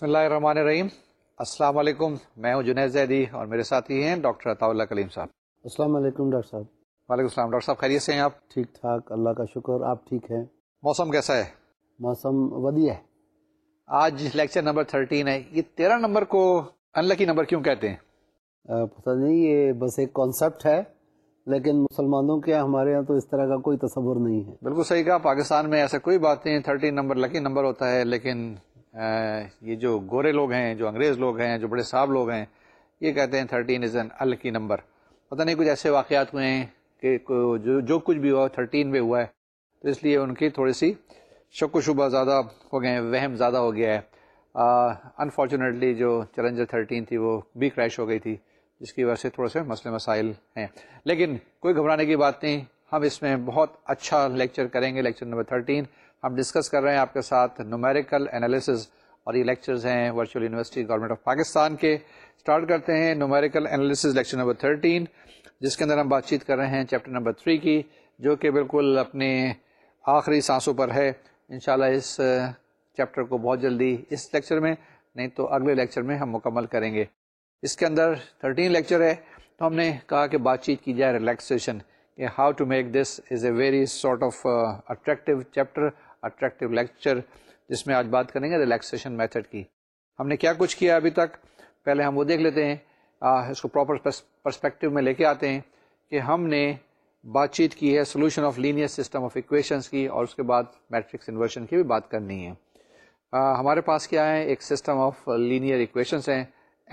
بسم اللہ الرحمن الرحیم السلام علیکم میں ہوں جنید زیدی اور میرے ساتھی ہیں ڈاکٹر عطا اللہ کلیم صاحب السلام علیکم ڈاکٹر صاحب وعلیکم السلام ڈاکٹر صاحب خیریت سے ہیں آپ ٹھیک ٹھاک اللہ کا شکر آپ ٹھیک ہیں موسم کیسا ہے موسم ودی ہے آج لیکچر نمبر تھرٹین ہے یہ تیرہ نمبر کو ان لکی نمبر کیوں کہتے ہیں نہیں یہ بس ایک کانسیپٹ ہے لیکن مسلمانوں کے ہمارے یہاں تو اس طرح کا کوئی تصور نہیں ہے بالکل صحیح کہا پاکستان میں ایسا کوئی بات نہیں تھرٹین نمبر لکی نمبر ہوتا ہے لیکن یہ جو گورے لوگ ہیں جو انگریز لوگ ہیں جو بڑے صاحب لوگ ہیں یہ کہتے ہیں تھرٹین از این الکی نمبر پتہ نہیں کچھ ایسے واقعات ہوئے ہیں کہ جو جو کچھ بھی ہوا تھرٹین میں ہوا ہے تو اس لیے ان کی تھوڑی سی شک و شبہ زیادہ ہو گئے ہیں وہم زیادہ ہو گیا ہے انفارچونیٹلی جو چیلنجر تھرٹین تھی وہ بھی کریش ہو گئی تھی جس کی وجہ سے تھوڑے سے مسئلے مسائل ہیں لیکن کوئی گھبرانے کی بات نہیں ہم اس میں بہت اچھا لیکچر کریں گے لیکچر نمبر تھرٹین ہم ڈسکس کر رہے ہیں آپ کے ساتھ نومیریکل انالیسز اور یہ لیکچرز ہیں virtual university government of Pakistan کے اسٹارٹ کرتے ہیں numerical analysis lecture number thirteen جس کے اندر ہم بات چیت کر رہے ہیں چیپٹر نمبر تھری کی جو کہ بالکل اپنے آخری سانسوں پر ہے ان اس چیپٹر uh, کو بہت جلدی اس لیکچر میں نہیں تو اگلے لیکچر میں ہم مکمل کریں گے اس کے اندر تھرٹین لیکچر ہے تو ہم نے کہا کہ بات چیت کی جائے ریلیکسیشن کہ how to make this is a very sort of attractive chapter attractive lecture جس میں آج بات کریں گے ریلیکسیشن میتھڈ کی ہم نے کیا کچھ کیا ابھی تک پہلے ہم وہ دیکھ لیتے ہیں اس کو پراپر پرسپیکٹیو میں لے کے آتے ہیں کہ ہم نے بات چیت کی ہے solution of linear system of equations کی اور اس کے بعد میٹرکس انورشن کی بھی بات کرنی ہے ہمارے پاس کیا ہے ایک سسٹم آف لینئر اکویشنس ہیں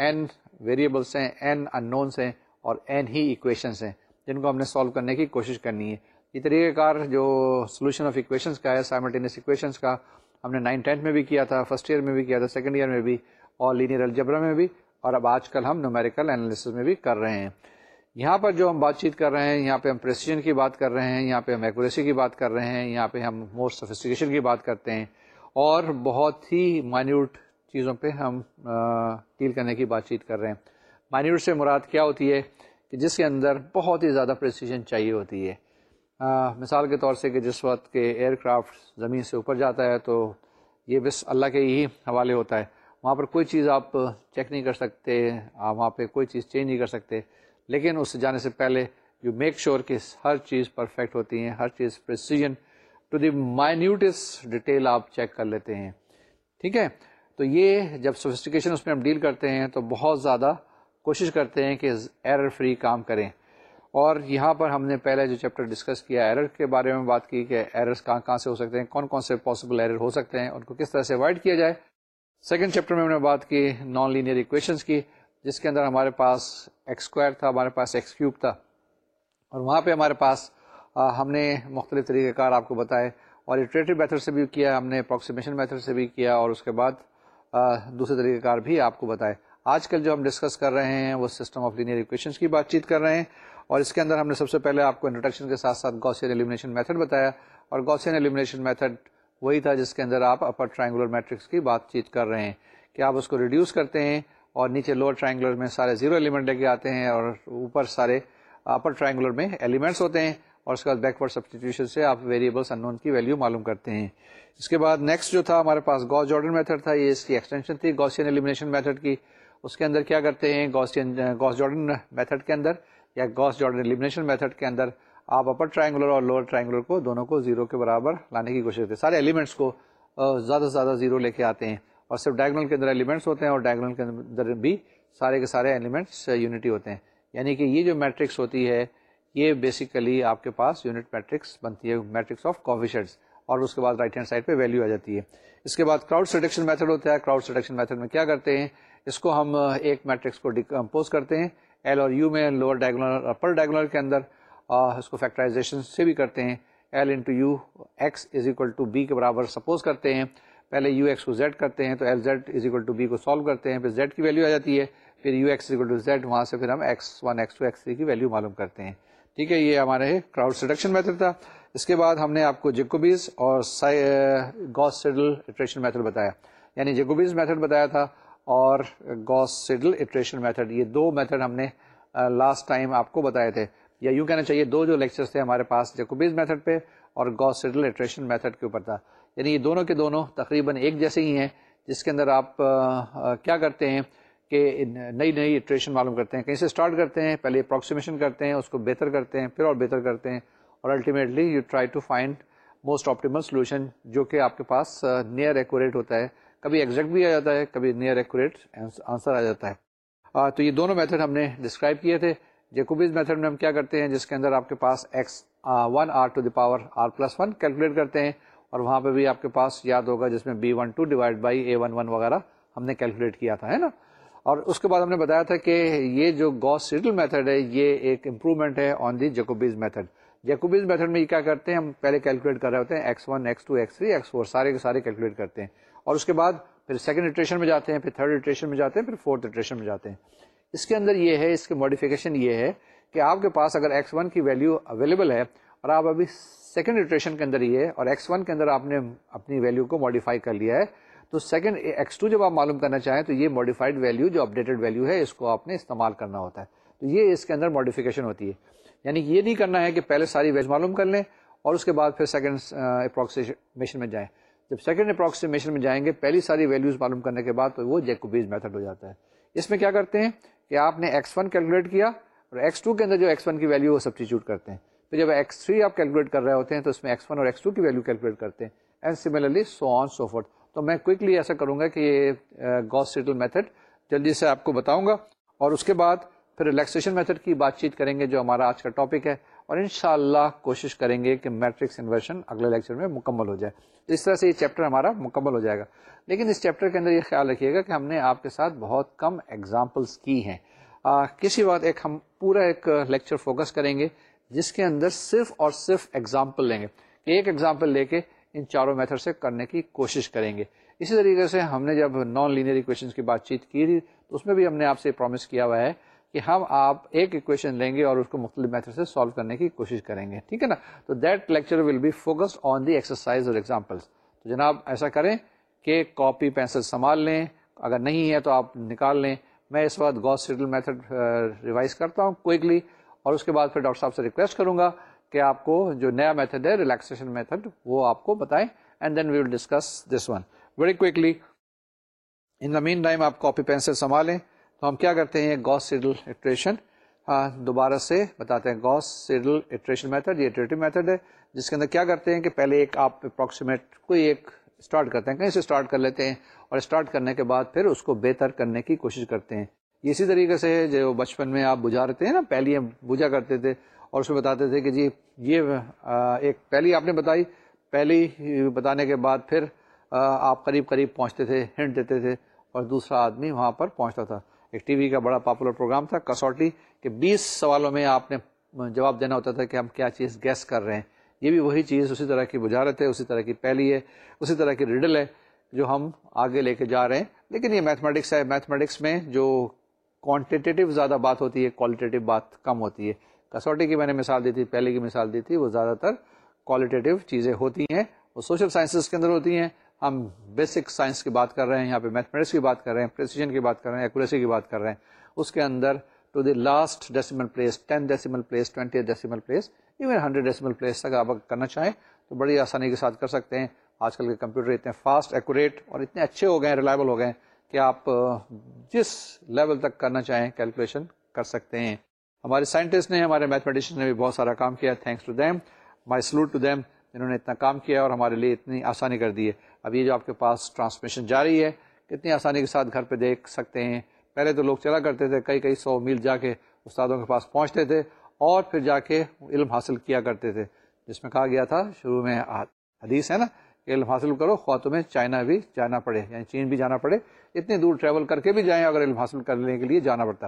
این ویریبلس ہیں این ان نونس ہیں اور این ہی اکویشنس ہیں جن کو ہم نے سالو کرنے کی کوشش کرنی ہے یہ طریقہ کار جو سولوشن آف ایکویشنس کا ہے سائملٹینیس اکویشنز کا ہم نے نائن ٹینتھ میں بھی کیا تھا فرسٹ ایئر میں بھی کیا تھا سیکنڈ ایئر میں بھی اور لینئر الجبرا میں بھی اور اب آج کل ہم نومیریکل انالیسز میں بھی کر رہے ہیں یہاں پر جو ہم بات چیت کر رہے ہیں یہاں پہ ہم پریسیجن کی بات کر رہے ہیں یہاں پہ ہم ایکوریسی کی بات کر رہے ہیں یہاں پہ ہم مور سفسٹیکیشن کی بات کرتے ہیں اور بہت ہی مائنیوٹ چیزوں پہ ہم ڈیل کرنے کی بات چیت کر رہے ہیں مائنیوٹ سے مراد کیا ہوتی ہے کہ جس کے اندر بہت ہی زیادہ پریسیجن چاہیے ہوتی ہے مثال کے طور سے کہ جس وقت کے ایئر کرافٹ زمین سے اوپر جاتا ہے تو یہ بس اللہ کے ہی حوالے ہوتا ہے وہاں پر کوئی چیز آپ چیک نہیں کر سکتے آپ وہاں پہ کوئی چیز چینج نہیں کر سکتے لیکن اس سے جانے سے پہلے یو میک شیور کہ ہر چیز پرفیکٹ ہوتی ہیں ہر چیز precision to the minutest detail آپ چیک کر لیتے ہیں ٹھیک ہے تو یہ جب سوفسٹیکیشن اس میں ہم ڈیل کرتے ہیں تو بہت زیادہ کوشش کرتے ہیں کہ ایرر فری کام کریں اور یہاں پر ہم نے پہلے جو چیپٹر ڈسکس کیا ایرر کے بارے میں بات کی کہ ایررز کہاں کہاں سے ہو سکتے ہیں کون کون سے پاسبل ایرر ہو سکتے ہیں ان کو کس طرح سے اوائڈ کیا جائے سیکنڈ چیپٹر میں ہم نے بات کی نان لینئر ایکویشنز کی جس کے اندر ہمارے پاس ایکس اسکوائر تھا ہمارے پاس ایکس کیوب تھا اور وہاں پہ ہمارے پاس ہم نے مختلف طریقہ کار آپ کو بتائے اور ایٹریٹو میتھڈ سے بھی کیا ہم نے اپروکسیمیشن میتھڈ سے بھی کیا اور اس کے بعد دوسرے طریقہ کار بھی آپ کو بتائے آج کل جو ہم ڈسکس کر رہے ہیں وہ سسٹم آف لینئر ایکویشنس کی بات چیت کر رہے ہیں اور اس کے اندر ہم نے سب سے پہلے آپ کو انٹروڈکشن کے ساتھ ساتھ گوسین ایلیمنیشن میتھڈ بتایا اور گوسین ایلیمنیشن میتھڈ وہی تھا جس کے اندر آپ اپر ٹرائنگولر میٹرکس کی بات چیت کر رہے ہیں کہ آپ اس کو ریڈیوس کرتے ہیں اور نیچے لوور ٹرائنگولر میں سارے زیرو ایلیمنٹ لے کے آتے ہیں اور اوپر سارے اپر ٹرائنگولر میں ایلیمنٹس ہوتے ہیں اور اس کے بعد بیکورڈ سبسٹیٹیوشن سے آپ ویریبلس ان نون کی ویلیو معلوم کرتے ہیں اس کے بعد نیکسٹ جو تھا ہمارے پاس گوس جارڈن میتھڈ تھا یہ اس کی ایکسٹینشن تھی گوسین ایلیمنیشن میتھڈ کی اس کے اندر کیا کرتے ہیں گوسین گوس جارڈن میتھڈ کے اندر یا گوس جارڈن ایلیمنیشن میتھڈ کے اندر آپ اپر ٹرائنگولر اور لوور ٹرائنگولر کو دونوں کو زیرو کے برابر لانے کی کوشش کرتے ہیں سارے ایلیمنٹس کو زیادہ سے زیادہ زیرو لے کے آتے ہیں اور صرف ڈائگنل کے اندر ایلیمنٹس ہوتے ہیں اور ڈائگنل کے اندر بھی سارے کے سارے ایلیمنٹس یونٹی ہوتے ہیں یعنی کہ یہ جو میٹرکس ہوتی ہے یہ بیسیکلی آپ کے پاس یونٹ میٹرکس بنتی ہے میٹرکس آف کوفیشنٹس اور اس کے بعد رائٹ ہینڈ سائڈ پہ ویلیو آ جاتی ہے اس کے بعد کراؤڈ سڈکشن میتھڈ ہوتا ہے کراؤڈ سڈکشن میتھڈ میں کیا کرتے ہیں اس کو ہم ایک میٹرکس کو ڈیکمپوز کرتے ہیں ایل اور یو میں لوور ڈائگولر اپر ڈائگولر کے اندر اس کو فیکٹرائزیشن سے بھی کرتے ہیں L into U X is equal to B کے برابر سپوز کرتے ہیں پہلے یو ایکس کو زیڈ کرتے ہیں تو L Z is equal to B کو سالو کرتے ہیں پھر زیڈ کی ویلیو آ جاتی ہے پھر U X is equal to Z وہاں سے پھر ہم X one X two X three کی ویلیو معلوم کرتے ہیں ٹھیک ہے یہ ہمارے کراؤڈ سڈکشن میتھڈ تھا اس کے بعد ہم نے آپ کو جیکوبیز اور گوس سیڈلٹریشن میتھڈ بتایا یعنی جیکوبیز میتھڈ بتایا تھا اور گوس سیڈل اٹریشن میتھڈ یہ دو میتھڈ ہم نے لاسٹ ٹائم آپ کو بتائے تھے یا یوں کہنا چاہیے دو جو لیکچرس تھے ہمارے پاس جیکوبیز میتھڈ پہ اور گوس سیڈل اٹریشن میتھڈ کے اوپر تھا یعنی یہ دونوں کے دونوں تقریباً ایک جیسے ہی ہیں جس کے اندر آپ کیا کرتے ہیں کہ نئی نئی اٹریشن معلوم کرتے ہیں کہیں سے اسٹارٹ کرتے ہیں پہلے اپروکسیمیشن کرتے ہیں اس کو بہتر کرتے ہیں پھر اور بہتر کرتے ہیں اور ultimately you try to find most optimal solution جو کہ آپ کے پاس نیئر ایکوریٹ ہوتا ہے کبھی ایکزیکٹ بھی آ جاتا ہے کبھی نیئر ایکوریٹ آنسر آ جاتا ہے تو یہ دونوں میتھڈ ہم نے ڈسکرائب کیے تھے جیکوبیز میتھڈ میں ہم کیا کرتے ہیں جس کے اندر آپ کے پاس X one R to the power R plus one calculate کرتے ہیں اور وہاں پہ بھی آپ کے پاس یاد ہوگا جس میں B one two divide by A one one وغیرہ ہم نے کیلکولیٹ کیا تھا ہے نا اور اس کے بعد ہم نے بتایا تھا کہ یہ جو گوس سیڈل میتھڈ ہے یہ ایک امپروومنٹ ہے on the Jacobi's method Jacobi's method میں یہ کیا کرتے ہیں ہم پہلے کیلکولیٹ کر رہے ہوتے ہیں X one X two X three X four سارے کے سارے کیلکولیٹ کرتے ہیں اور اس کے بعد پھر سیکنڈ ایٹریشن میں جاتے ہیں پھر تھرڈ اٹریشن میں جاتے ہیں پھر فورتھ ایٹریشن میں جاتے ہیں اس کے اندر یہ ہے اس کے ماڈیفیکیشن یہ ہے کہ آپ کے پاس اگر ایکس ون کی ویلیو اویلیبل ہے اور آپ ابھی سیکنڈ ایٹریشن کے اندر یہ اور ایکس ون کے اندر آپ نے اپنی ویلیو کو ماڈیفائی کر لیا ہے تو سیکنڈ ایکس ٹو جب آپ معلوم کرنا چاہیں تو یہ ماڈیفائڈ ویلیو جو اپڈیٹڈ ویلیو ہے اس کو آپ نے استعمال کرنا ہوتا ہے تو یہ اس کے اندر ماڈیفیکیشن ہوتی ہے یعنی یہ نہیں کرنا ہے کہ پہلے ساری ویج معلوم کر لیں اور اس کے بعد پھر سیکنڈ اپروکسیمیشن میں جائیں جب سیکنڈ اپروکسیمیشن میں جائیں گے پہلی ساری ویلیوز معلوم کرنے کے بعد تو وہ جیکوبیز میتھڈ ہو جاتا ہے اس میں کیا کرتے ہیں کہ آپ نے ایکس ون کیلکولیٹ کیا اور ایکس ٹو کے اندر جو ایکس ون کی ویلیو وہ سبسٹیچیوٹ کرتے ہیں تو جب ایکس تھری آپ کیلکولیٹ کر رہے ہوتے ہیں تو اس میں ایکس ون اور ایکس ٹو کی ویلیو کیلکولیٹ کرتے ہیں and similarly so on so forth تو میں کوئکلی ایسا کروں گا کہ یہ گوس سیٹل میتھڈ جلدی سے آپ کو بتاؤں گا اور اس کے بعد پھر ریلیکسیشن میتھڈ کی بات چیت کریں گے جو ہمارا آج کا ٹاپک ہے اور انشاءاللہ کوشش کریں گے کہ میٹرکس انورشن اگلے لیکچر میں مکمل ہو جائے اس طرح سے یہ چیپٹر ہمارا مکمل ہو جائے گا لیکن اس چیپٹر کے اندر یہ خیال رکھیے گا کہ ہم نے آپ کے ساتھ بہت کم ایگزامپلس کی ہیں آ, کسی وقت ایک ہم پورا ایک لیکچر فوکس کریں گے جس کے اندر صرف اور صرف ایگزامپل لیں گے کہ ایک ایگزامپل لے کے ان چاروں میتھڈ سے کرنے کی کوشش کریں گے اسی طریقے سے ہم نے جب نان لینئر ایکویشنز کی بات چیت کی تھی تو اس میں بھی ہم نے آپ سے پرومس کیا ہوا ہے کہ ہم آپ ایک ایکویشن لیں گے اور اس کو مختلف میتھڈ سے سالو کرنے کی کوشش کریں گے ٹھیک ہے نا تو that lecture will be focus on the exercise اور ایگزامپلس تو جناب ایسا کریں کہ کاپی پینسل سنبھال لیں اگر نہیں ہے تو آپ نکال لیں میں اس وقت گوس سیڈل میتھڈ ریوائز کرتا ہوں کوئکلی اور اس کے بعد پھر ڈاکٹر صاحب سے ریکویسٹ کروں گا کہ آپ کو جو نیا میتھڈ ہے ریلیکسیشن میتھڈ وہ آپ کو بتائیں and then we will discuss this one very quickly in the mean time آپ کاپی پینسل سنبھالیں تو ہم کیا کرتے ہیں گوس سیڈل ایٹریشن ہاں، دوبارہ سے بتاتے ہیں گوس سیڈل ایٹریشن میتھڈ یہ اٹریٹو میتھڈ ہے جس کے اندر کیا کرتے ہیں کہ پہلے ایک آپ اپروکسیمیٹ کوئی ایک اسٹارٹ کرتے ہیں کہیں سے اسٹارٹ کر لیتے ہیں اور اسٹارٹ کرنے کے بعد پھر اس کو بہتر کرنے کی کوشش کرتے ہیں اسی طریقے سے جو بچپن میں آپ بجھا رہتے ہیں نا پہلی ہم بجھا کرتے تھے اور اس میں بتاتے تھے کہ جی یہ ایک پہلی آپ نے بتائی پہلی بتانے کے بعد پھر آپ قریب قریب پہنچتے تھے ہنٹ دیتے تھے اور دوسرا آدمی وہاں پر پہنچتا تھا ٹی وی کا بڑا پاپولر پروگرام تھا کسوٹی کہ بیس سوالوں میں آپ نے جواب دینا ہوتا تھا کہ ہم کیا چیز گیس کر رہے ہیں یہ بھی وہی چیز اسی طرح کی بجارت ہے اسی طرح کی پہلی ہے اسی طرح کی ریڈل ہے جو ہم آگے لے کے جا رہے ہیں لیکن یہ میتھمیٹکس ہے میتھمیٹکس میں جو کوانٹیٹیو زیادہ بات ہوتی ہے کوالٹیٹیو بات کم ہوتی ہے کسوٹی کی میں نے مثال دی تھی پہلے کی مثال دی تھی وہ زیادہ تر کوالٹیٹیو چیزیں ہوتی ہیں وہ سوشل سائنسز کے اندر ہوتی ہیں ہم بیسک سائنس کی بات کر رہے ہیں یہاں پہ میتھمیٹکس کی بات کر رہے ہیں پریسیجن کی بات کر رہے ہیں ایکوریسی کی بات کر رہے ہیں اس کے اندر to the last decimal place ten decimal place twenty decimal place even hundred decimal place تک آپ کرنا چاہیں تو بڑی آسانی کے ساتھ کر سکتے ہیں آج کل کے کمپیوٹر اتنے فاسٹ ایکوریٹ اور اتنے اچھے ہو گئے ہیں ریلائبل ہو گئے ہیں کہ آپ جس لیول تک کرنا چاہیں کیلکولیشن کر سکتے ہیں ہمارے سائنٹسٹ نے ہمارے میتھمیٹیشن نے بھی بہت سارا کام کیا thanks to them my salute to them جنہوں نے اتنا کام کیا اور ہمارے لیے اتنی آسانی کر دی ہے اب یہ جو آپ کے پاس ٹرانسمیشن جاری ہے کتنی آسانی کے ساتھ گھر پہ دیکھ سکتے ہیں پہلے تو لوگ چلا کرتے تھے کئی کئی سو میل جا کے استادوں کے پاس پہنچتے تھے اور پھر جا کے علم حاصل کیا کرتے تھے جس میں کہا گیا تھا شروع میں حدیث ہے نا کہ علم حاصل کرو خواہ تمہیں چائنا بھی جانا پڑے یعنی چین بھی جانا پڑے اتنی دور ٹریول کر کے بھی جائیں اگر علم حاصل کرنے کے لیے جانا پڑتا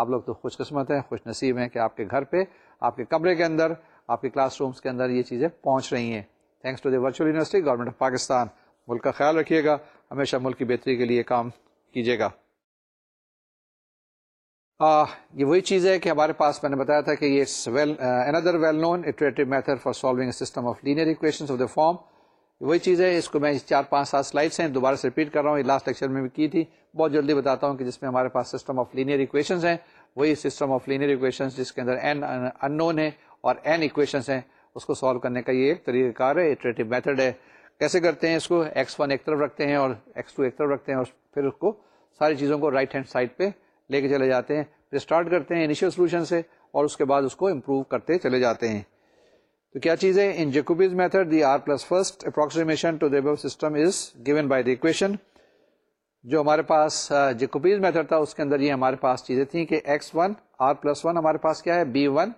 آپ لوگ تو خوش قسمت ہیں خوش نصیب ہیں کہ آپ کے گھر پہ آپ کے کمرے کے اندر آپ کے کلاس رومس کے اندر یہ چیزیں پہنچ رہی ہیں thanks to the virtual university government of Pakistan ملک کا خیال رکھیے گا ہمیشہ ملک کی بہتری کے لیے کام کیجیے گا یہ وہی چیز ہے کہ ہمارے پاس میں نے بتایا تھا کہ یہ اندر well known iterative method for system of linear equation of the form وہی چیز ہے اس کو میں چار پانچ سات سلائڈس ہیں دوبارہ سے ریپیٹ کر رہا ہوں یہ لاسٹ لیکچر میں بھی کی تھی بہت جلدی بتاتا ہوں کہ جس میں ہمارے پاس سسٹم آف لینئر اکویشنز ہیں وہی سسٹم آف لینئر اکویشن جس کے اندر این ان نون ہے اور این اکویشن ہیں اس کو سالو کرنے کا یہ ایک طریقہ کار ہے اٹریٹو میتھڈ ہے کیسے کرتے ہیں اس کو ایکس ون ایک طرف رکھتے ہیں اور ایکس ٹو ایک طرف رکھتے ہیں اور پھر اس کو ساری چیزوں کو رائٹ ہینڈ سائڈ پہ لے کے چلے جاتے ہیں پھر اسٹارٹ کرتے ہیں انیشیل سولوشن سے اور اس کے بعد اس کو امپروو کرتے چلے جاتے ہیں تو کیا چیز ہے in Jacobi's method the R plus first approximation to system is given by the equation جو ہمارے پاس جیکوبیز میتھڈ تھا اس کے اندر یہ ہمارے پاس چیزیں تھیں کہ X one R plus one ہمارے پاس کیا ہے B one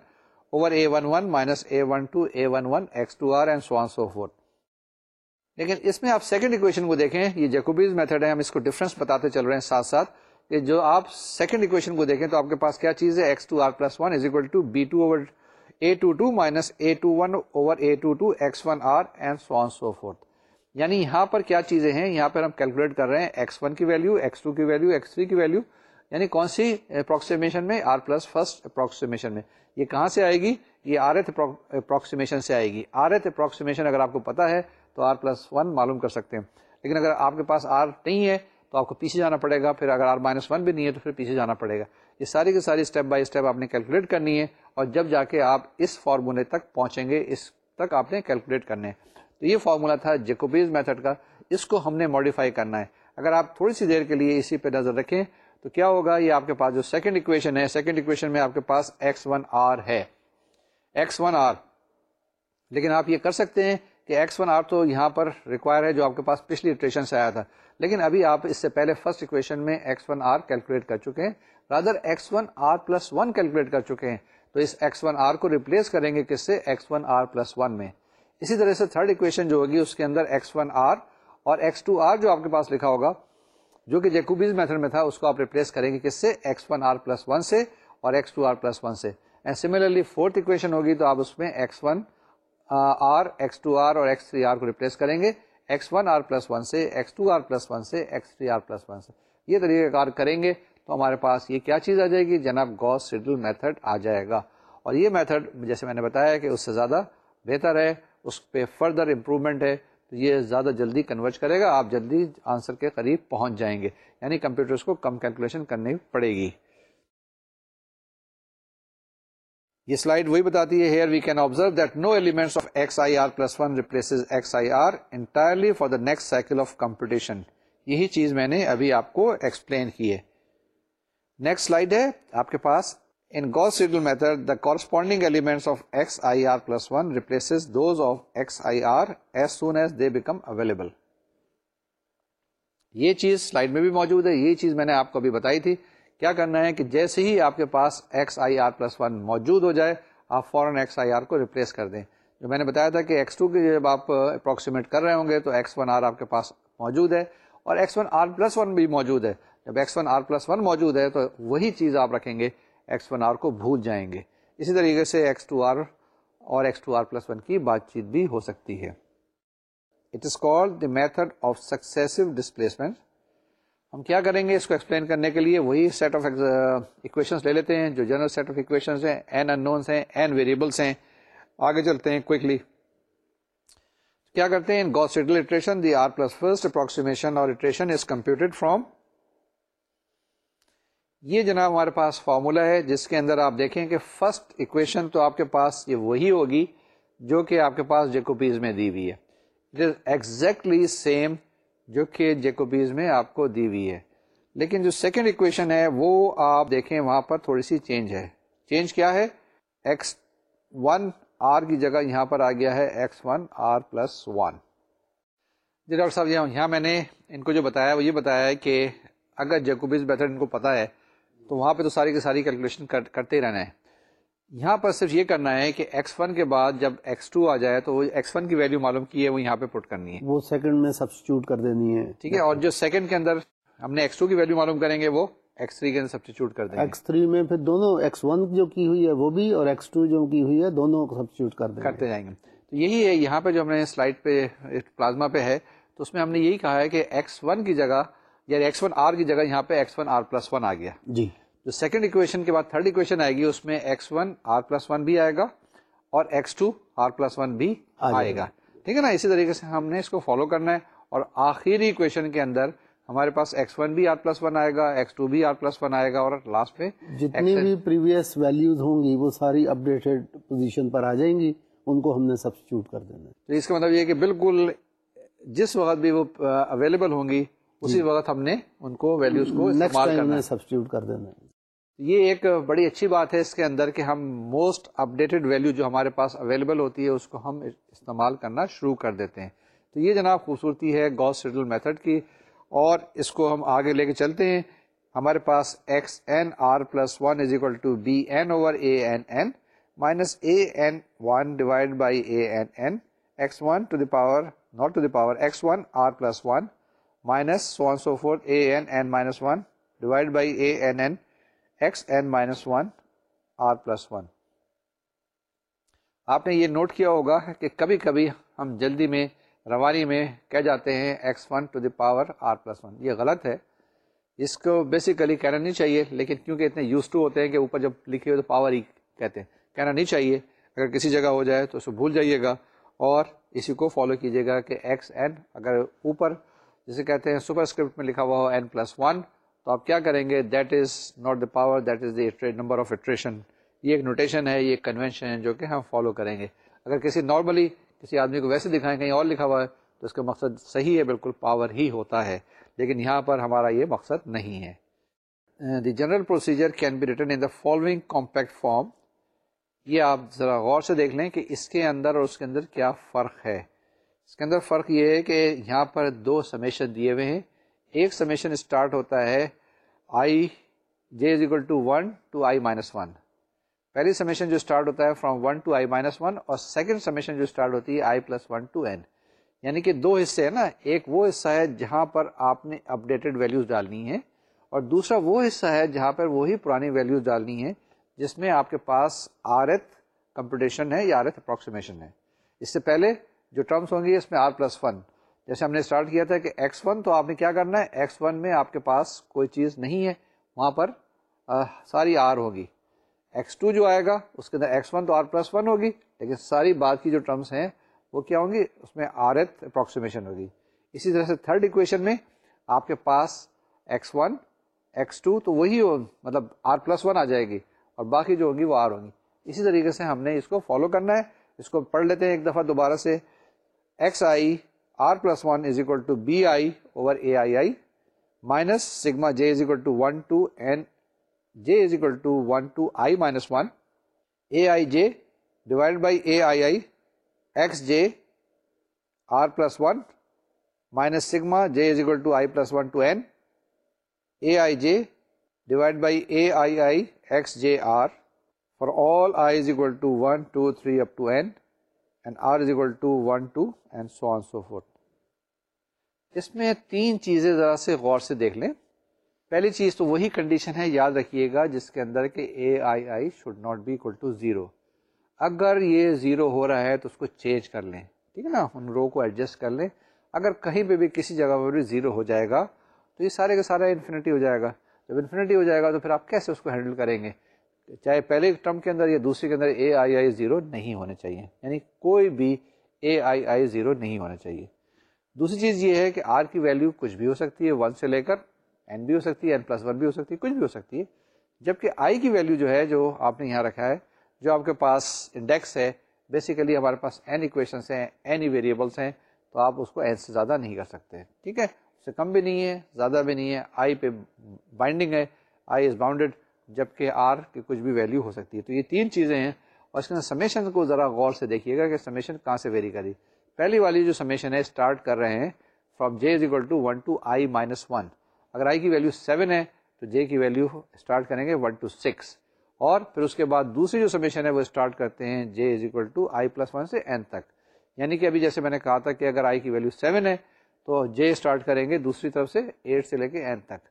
over A one one minus A one two A one one X two R and so on so forth لیکن اس میں آپ سیکنڈ اکویشن کو دیکھیں یہ جیکوبیز میتھڈ ہے ہم اس کو ڈفرینس بتاتے چل رہے ہیں ساتھ ساتھ کہ جو آپ سیکنڈ اکویشن کو دیکھیں تو آپ کے پاس کیا چیز ہے X two R plus one is equal to two B over A two two minus A A two two two one one over X R and so so یعنی یہاں پر کیا چیزیں ہیں یہاں پر ہم کیلکولیٹ کر رہے ہیں ایکس ون کی ویلو ایکس ٹو کی ویلو ایکس تھری کی ویلو یعنی کون سی اپروکسیمیشن میں آر پلس فرسٹ اپروکسیمیشن میں یہ کہاں سے آئے گی یہ آر ایتھ اپروکسیمیشن سے آئے گی آر ایتھ اپروکسیمیشن اگر آپ کو پتا ہے تو آر پلس ون معلوم کر سکتے ہیں لیکن اگر آپ کے پاس آر نہیں ہے تو آپ کو پیچھے جانا پڑے گا پھر اگر آر مائنس ون بھی نہیں ہے تو پھر پیچھے جانا پڑے گا یہ ساری کے ساری اسٹیپ بائی اسٹیپ آپ نے کیلکولیٹ کرنی ہے اور جب جا کے آپ اس فارمولہ تک پہنچیں گے اس تک آپ نے کیلکولیٹ کرنے ہیں تو یہ فارمولہ تھا جیکوبیز میتھڈ کا اس کو ہم نے ماڈیفائی کرنا ہے اگر آپ تھوڑی سی دیر کے لیے اسی پہ نظر رکھیں تو کیا ہوگا یہ آپ کے پاس جو سیکنڈ اکویشن ہے سیکنڈ اکویشن میں آپ کے پاس ایکس ون آر ہے ایکس ون آر لیکن آپ یہ کر سکتے ہیں کہ ایکس ون آر تو یہاں پر ریکوائر ہے جو آپ کے پاس پچھلی اکویشن سے آیا تھا لیکن ابھی آپ اس سے پہلے فرسٹ اکویشن میں ایکس ون آر کیلکولیٹ کر چکے ہیں rather X one R plus one calculate کر چکے ہیں تو اس ایکس ون آر کو ریپلیس کریں گے کس سے X one R plus one میں اسی طرح سے تھرڈ اکویشن جو ہوگی اس کے اندر ایکس ون آر اور ایکس ٹو آر جو آپ کے پاس لکھا ہوگا جو کہ جیکوبیز میتھڈ میں تھا اس کو آپ ریپلیس کریں گے کس سے X one R plus one سے اور X two R plus one سے اینڈ سملرلی فورتھ اکویشن ہوگی تو آپ اس میں X one R X two R اور ایکس تھری آر کو ریپلیس کریں گے X one R plus one سے X two R plus one سے X three R plus one سے یہ طریقہ کار کریں گے تو ہمارے پاس یہ کیا چیز آ جائے گی جناب گوس سیڈل میتھڈ آ جائے گا اور یہ میتھڈ جیسے میں نے بتایا کہ اس سے زیادہ بہتر ہے اس پہ فردر امپرومنٹ ہے تو یہ زیادہ جلدی کنورٹ کرے گا آپ جلدی آنسر کے قریب پہنچ جائیں گے یعنی کمپیوٹرس کو کم کیلکولیشن کرنی پڑے گی یہ سلائیڈ وہی بتاتی ہے here we can observe that no elements of X I R plus one replace X I R entirely for the next cycle of computation یہی چیز میں نے ابھی آپ کو ایکسپلین کی ہے نیکسٹ سلائڈ ہے آپ کے پاس in Gauss Seidel method the corresponding elements of X I R plus one replace those of X I R as soon as they become available یہ چیز سلائڈ میں بھی موجود ہے یہ چیز میں نے آپ کو ابھی بتائی تھی کیا کرنا ہے کہ جیسے ہی آپ کے پاس X I R plus one موجود ہو جائے آپ فوراً ایکس آئی آر کو ریپلیس کر دیں جو میں نے بتایا تھا کہ ایکس ٹو کی جب آپ اپروکسیمیٹ کر رہے ہوں گے تو ایکس ون آر آپ کے پاس موجود ہے اور X one R plus one بھی موجود ہے جب X one R plus one موجود ہے تو وہی چیز آپ رکھیں گے ایکس ون آر کو بھول جائیں گے اسی طریقے سے ایکس ٹو آر اور X two R plus one کی بات چیت بھی ہو سکتی ہے it is call the method of successive displacement ہم کیا کریں گے اس کو ایکسپلین کرنے کے لیے وہی سیٹ آف اکویشن لے لیتے ہیں جو جنرل سیٹ آف اکویشن ہیں این ان نونس ہیں این ویریبلس ہیں آگے چلتے ہیں کوئکلی کیا کرتے ہیں Gauss Seidel iteration the r plus first approximation اور اٹریشن از کمپیوٹیڈ فرام یہ جناب ہمارے پاس فارمولا ہے جس کے اندر آپ دیکھیں کہ فرسٹ اکویشن تو آپ کے پاس یہ وہی ہوگی جو کہ آپ کے پاس جیکوپیز میں دی ہوئی ہے اٹ از ایگزیکٹلی سیم جو کہ جیکوبیز میں آپ کو دی ہوئی ہے لیکن جو سیکنڈ اکویشن ہے وہ آپ دیکھیں وہاں پر تھوڑی سی چینج ہے چینج کیا ہے ایکس ون آر کی جگہ یہاں پر آ گیا ہے X one R plus one جی ڈاکٹر صاحب یہاں میں نے ان کو جو بتایا وہ یہ بتایا ہے کہ اگر جیکوبیز بیٹر ان کو پتا ہے تو وہاں پہ تو ساری کی ساری کیلکولیشن کرتے ہی رہنا ہے یہاں پر صرف یہ کرنا ہے کہ ایکس ون کے بعد جب ایکس ٹو آ جائے تو ایکس ون کی ویلو معلوم کی ہے وہ یہاں پہ پٹ کرنی ہے وہ سیکنڈ میں کر دینی ہے ہے ٹھیک اور جو سیکنڈ کے اندر ہم نے ایکس ٹو کی ویلو معلوم کریں گے وہ ایکس تھری کے اندر سبسٹیچیوٹ کر دیں ایکس ایکس تھری میں پھر دونوں ون جو کی ہوئی ہے وہ بھی اور ایکس ٹو جو کی ہوئی ہے دونوں کر دیں کرتے جائیں گے تو یہی ہے یہاں پہ جو ہم نے سلائڈ پہ پلازما پہ ہے تو اس میں ہم نے یہی کہا ہے کہ ایکس ون کی جگہ یعنی ایکس ون آر کی جگہ یہاں پہ X one R plus one آ گیا جی جو سیکنڈ اکویشن کے بعد تھرڈ اکویشن آئے گی اس میں X one R plus one بھی آئے گا اور X two R plus one بھی آئے گا ٹھیک ہے نا اسی طریقے سے ہم نے اس کو فالو کرنا ہے اور آخری اکویشن کے اندر ہمارے پاس ایکس ون بھی R R plus plus one one آئے آئے گا گا ایکس ٹو بھی اور لاسٹ میں جتنی بھی پریویس ہوں گی وہ ساری اپ ڈیٹ پوزیشن پر آ جائیں گی ان کو ہم نے سبسٹیوٹ کر دینا تو اس کا مطلب یہ کہ بالکل جس وقت بھی وہ اویلیبل ہوں گی اسی جی۔ وقت ہم نے ان کو کو سبسٹیوٹ کر دینا یہ ایک بڑی اچھی بات ہے اس کے اندر کہ ہم موسٹ اپ ڈیٹڈ ویلیو جو ہمارے پاس اویلیبل ہوتی ہے اس کو ہم استعمال کرنا شروع کر دیتے ہیں تو یہ جناب خوبصورتی ہے گوس سیڈل میتھڈ کی اور اس کو ہم آگے لے کے چلتے ہیں ہمارے پاس X N R plus one is equal to B N over A N N minus A N one divide by A N N X one to the power not to the power X one R plus one minus so forth A N N minus one divide by A N N X N minus one R plus one آپ نے یہ note کیا ہوگا کہ کبھی کبھی ہم جلدی میں روانی میں کہہ جاتے ہیں X one to the power R plus one یہ غلط ہے اس کو بیسیکلی کہنا نہیں چاہیے لیکن کیونکہ اتنے یوز ٹو ہوتے ہیں کہ اوپر جب لکھے ہوئے تو پاور ہی کہتے ہیں کہنا نہیں چاہیے اگر کسی جگہ ہو جائے تو اسے بھول جائیے گا اور اسی کو فالو کیجیے گا کہ ایکس این اگر اوپر جسے کہتے ہیں سپر اسکرپٹ میں لکھا ہوا ہو این پلس ون تو آپ کیا کریں گے that is not the power that is that number of iteration یہ ایک نوٹیشن ہے یہ ایک کنوینشن ہے جو کہ ہم فالو کریں گے اگر کسی نارملی کسی آدمی کو ویسے دکھائیں کہیں اور لکھا ہوا ہے تو اس کا مقصد صحیح ہے بالکل پاور ہی ہوتا ہے لیکن یہاں پر ہمارا یہ مقصد نہیں ہے the general procedure can be written in the following compact form یہ آپ ذرا غور سے دیکھ لیں کہ اس کے اندر اور اس کے اندر کیا فرق ہے اس کے اندر فرق یہ ہے کہ یہاں پر دو سمیشن دیے ہوئے ہیں ایک سمیشن اسٹارٹ ہوتا ہے I J is equal to one to I minus one پہلی سمیشن جو اسٹارٹ ہوتا ہے from one to I minus one اور سیکنڈ سمیشن جو اسٹارٹ ہوتی ہے I plus one to N یعنی کہ دو حصے ہیں نا ایک وہ حصہ ہے جہاں پر آپ نے اپ ویلیوز ڈالنی ہے اور دوسرا وہ حصہ ہے جہاں پر وہی پرانی ویلیوز ڈالنی ہے جس میں آپ کے پاس آر ایتھ کمپٹیشن ہے یا آر ایتھ اپروکسیمیشن ہے اس سے پہلے جو ٹرمس ہوں گی اس میں آر پلس ون جیسے ہم نے اسٹارٹ کیا تھا کہ ایکس ون تو آپ نے کیا کرنا ہے ایکس ون میں آپ کے پاس کوئی چیز نہیں ہے وہاں پر ساری آر ہوگی ایکس ٹو جو آئے گا اس کے اندر ایکس ون تو آر پلس ون ہوگی لیکن ساری بات کی جو ٹرمس ہیں وہ کیا ہوں گی اس میں آر ایتھ اپروکسیمیشن ہوگی اسی طرح سے تھرڈ ایکویشن میں آپ کے پاس ایکس ون ایکس ٹو تو وہی ہو مطلب آر پلس ون آ جائے گی اور باقی جو ہوگی وہ آر ہوگی اسی طریقے سے ہم نے اس کو فالو کرنا ہے اس کو پڑھ لیتے ہیں ایک دفعہ دوبارہ سے X I R plus one is equal to B I over A I I minus sigma J is equal to one to N J is equal to one to I minus one A I J divide by A I I X J R plus one minus sigma J is equal to I plus one to N A I J divide by A I I X J R for all I is equal to one two three up to N اس میں تین چیزیں ذرا سے غور سے دیکھ لیں پہلی چیز تو وہی کنڈیشن ہے یاد رکھیے گا جس کے اندر کہ A I I should not be equal to zero اگر یہ زیرو ہو رہا ہے تو اس کو چینج کر لیں ٹھیک ہے نا ان رو کو ایڈجسٹ کر لیں اگر کہیں پہ بھی کسی جگہ پہ بھی زیرو ہو جائے گا تو یہ سارے کا سارا انفینٹی ہو جائے گا جب انفینٹی ہو جائے گا تو پھر آپ کیسے اس کو ہینڈل کریں گے چاہے پہلے ٹرم کے اندر یا دوسرے کے اندر اے آئی آئی زیرو نہیں ہونے چاہیے یعنی کوئی بھی اے آئی آئی زیرو نہیں ہونا چاہیے دوسری چیز یہ ہے کہ آر کی ویلیو کچھ بھی ہو سکتی ہے ون سے لے کر این بھی ہو سکتی ہے این پلس ون بھی ہو سکتی ہے کچھ بھی ہو سکتی ہے جب کہ آئی کی ویلیو جو ہے جو آپ نے یہاں رکھا ہے جو آپ کے پاس انڈیکس ہے بیسیکلی ہمارے پاس این اکویشنس ہیں این ویریبلس ہیں تو آپ اس کو این سے زیادہ نہیں کر سکتے ٹھیک ہے اس سے کم بھی نہیں ہے زیادہ بھی نہیں ہے آئی پہ بائنڈنگ ہے آئی از باؤنڈیڈ جبکہ آر کی کچھ بھی ویلیو ہو سکتی ہے تو یہ تین چیزیں ہیں اور اس کے اندر سمیشن کو ذرا غور سے دیکھیے گا کہ سمیشن کہاں سے ویری کری پہلی والی جو سمیشن ہے اسٹارٹ کر رہے ہیں from J is equal to one to I minus one اگر آئی کی ویلیو سیون ہے تو جے کی ویلیو اسٹارٹ کریں گے ون ٹو سکس اور پھر اس کے بعد دوسری جو سمیشن ہے وہ اسٹارٹ کرتے ہیں J is equal to I plus one سے این تک یعنی کہ ابھی جیسے میں نے کہا تھا کہ اگر آئی کی ویلیو سیون ہے تو جے اسٹارٹ کریں گے دوسری طرف سے ایٹ سے لے کے این تک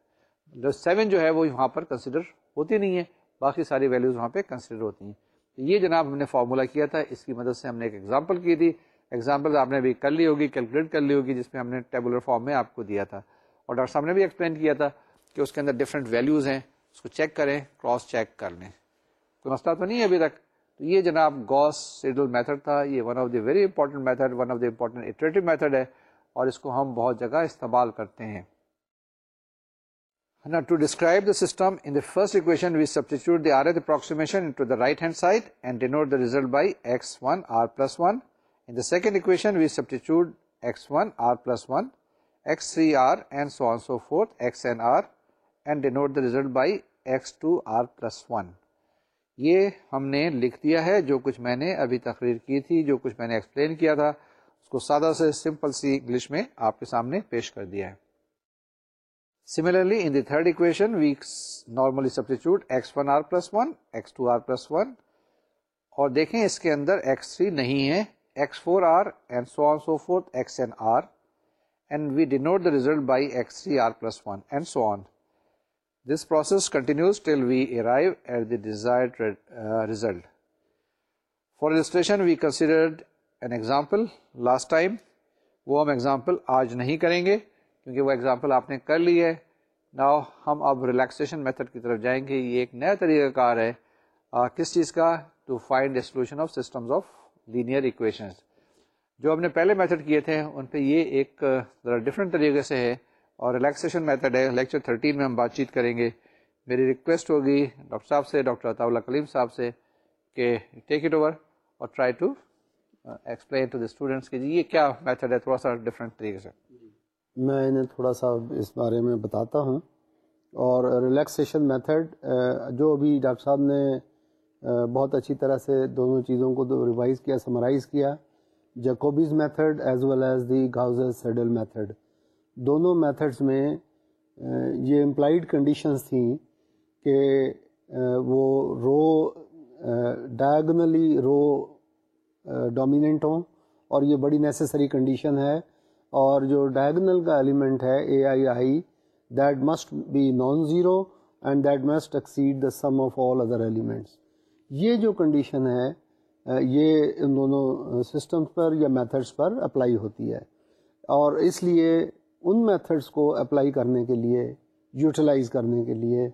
جو سیون جو ہے وہ یہاں پر کنسیڈر ہوتی نہیں ہے باقی ساری ویلیوز وہاں پہ کنسیڈر ہوتی ہیں تو یہ جناب ہم نے فارمولہ کیا تھا اس کی مدد سے ہم نے ایک ایگزامپل کی تھی ایگزامپل آپ نے بھی کر لی ہوگی کیلکولیٹ کر لی ہوگی جس میں ہم نے ٹیبولر فارم میں آپ کو دیا تھا اور ڈاکٹر صاحب نے بھی ایکسپلین کیا تھا کہ اس کے اندر ڈفرینٹ ویلیوز ہیں اس کو چیک کریں کراس چیک کر لیں کوئی مسئلہ تو نہیں ہے ابھی تک تو یہ جناب گوس سیڈل میتھڈ تھا یہ one of the very important method one of the important iterative method ہے اور اس کو ہم بہت جگہ استعمال کرتے ہیں Now to describe the system, in the first equation we substitute the rth approximation into the right hand side and denote the result by x1 r plus 1. In the second equation we substitute x1 r plus 1, x3 r and so on so forth xn r and denote the result by x2 r plus 1. یہ ہم نے لکھ دیا ہے جو کچھ میں نے ابھی تقریر کی تھی جو کچھ میں نے ایکسپلین کیا تھا اس کو سادہ سے سمپل سی انگلش میں آپ کے سامنے پیش کر دیا ہے Similarly, in the third equation, we normally substitute x1 r plus 1, x2 r plus 1 اور دیکھیں اس کے اندر x3 نہیں ہے x4 r and so on so forth xn r and we denote the result by x3 r plus 1 and so on. This process continues till we arrive at the desired uh, result. For illustration, we considered an example last time. وہ ہم example آج نہیں کریں گے کیونکہ وہ example آپ نے کر لی ہے ناؤ ہم اب ریلیکسیشن میتھڈ کی طرف جائیں گے یہ ایک نیا طریقہ کار ہے کس چیز کا to find solution of systems of linear equations جو ہم نے پہلے میتھڈ کیے تھے ان پہ یہ ایک ذرا ڈفرینٹ طریقے سے ہے اور ریلیکسیشن میتھڈ ہے لیکچر تھرٹین میں ہم بات چیت کریں گے میری ریکویسٹ ہوگی ڈاکٹر صاحب سے ڈاکٹر عطاء اللہ کلیم صاحب سے کہ ٹیک اٹ اوور اور try to explain to the students کہ جی، یہ کیا میتھڈ ہے تھوڑا سا ڈفرینٹ طریقے سے میں انہیں تھوڑا سا اس بارے میں بتاتا ہوں اور ریلیکسیشن میتھڈ جو ابھی ڈاکٹر صاحب نے بہت اچھی طرح سے دونوں چیزوں کو ریوائز کیا سمرائز کیا Jacobi's method as well as the Gauss's method دونوں میتھڈس میں یہ امپلائڈ کنڈیشنز تھیں کہ وہ رو ڈائگنلی رو ڈومیننٹ ہوں اور یہ بڑی نیسیسری کنڈیشن ہے اور جو ڈائگنل کا ایلیمنٹ ہے A I I that must be non zero and that must exceed the sum of all other elements یہ جو کنڈیشن ہے یہ ان دونوں سسٹمس پر یا میتھڈس پر اپلائی ہوتی ہے اور اس لیے ان میتھڈس کو اپلائی کرنے کے لیے یوٹیلائز کرنے کے لیے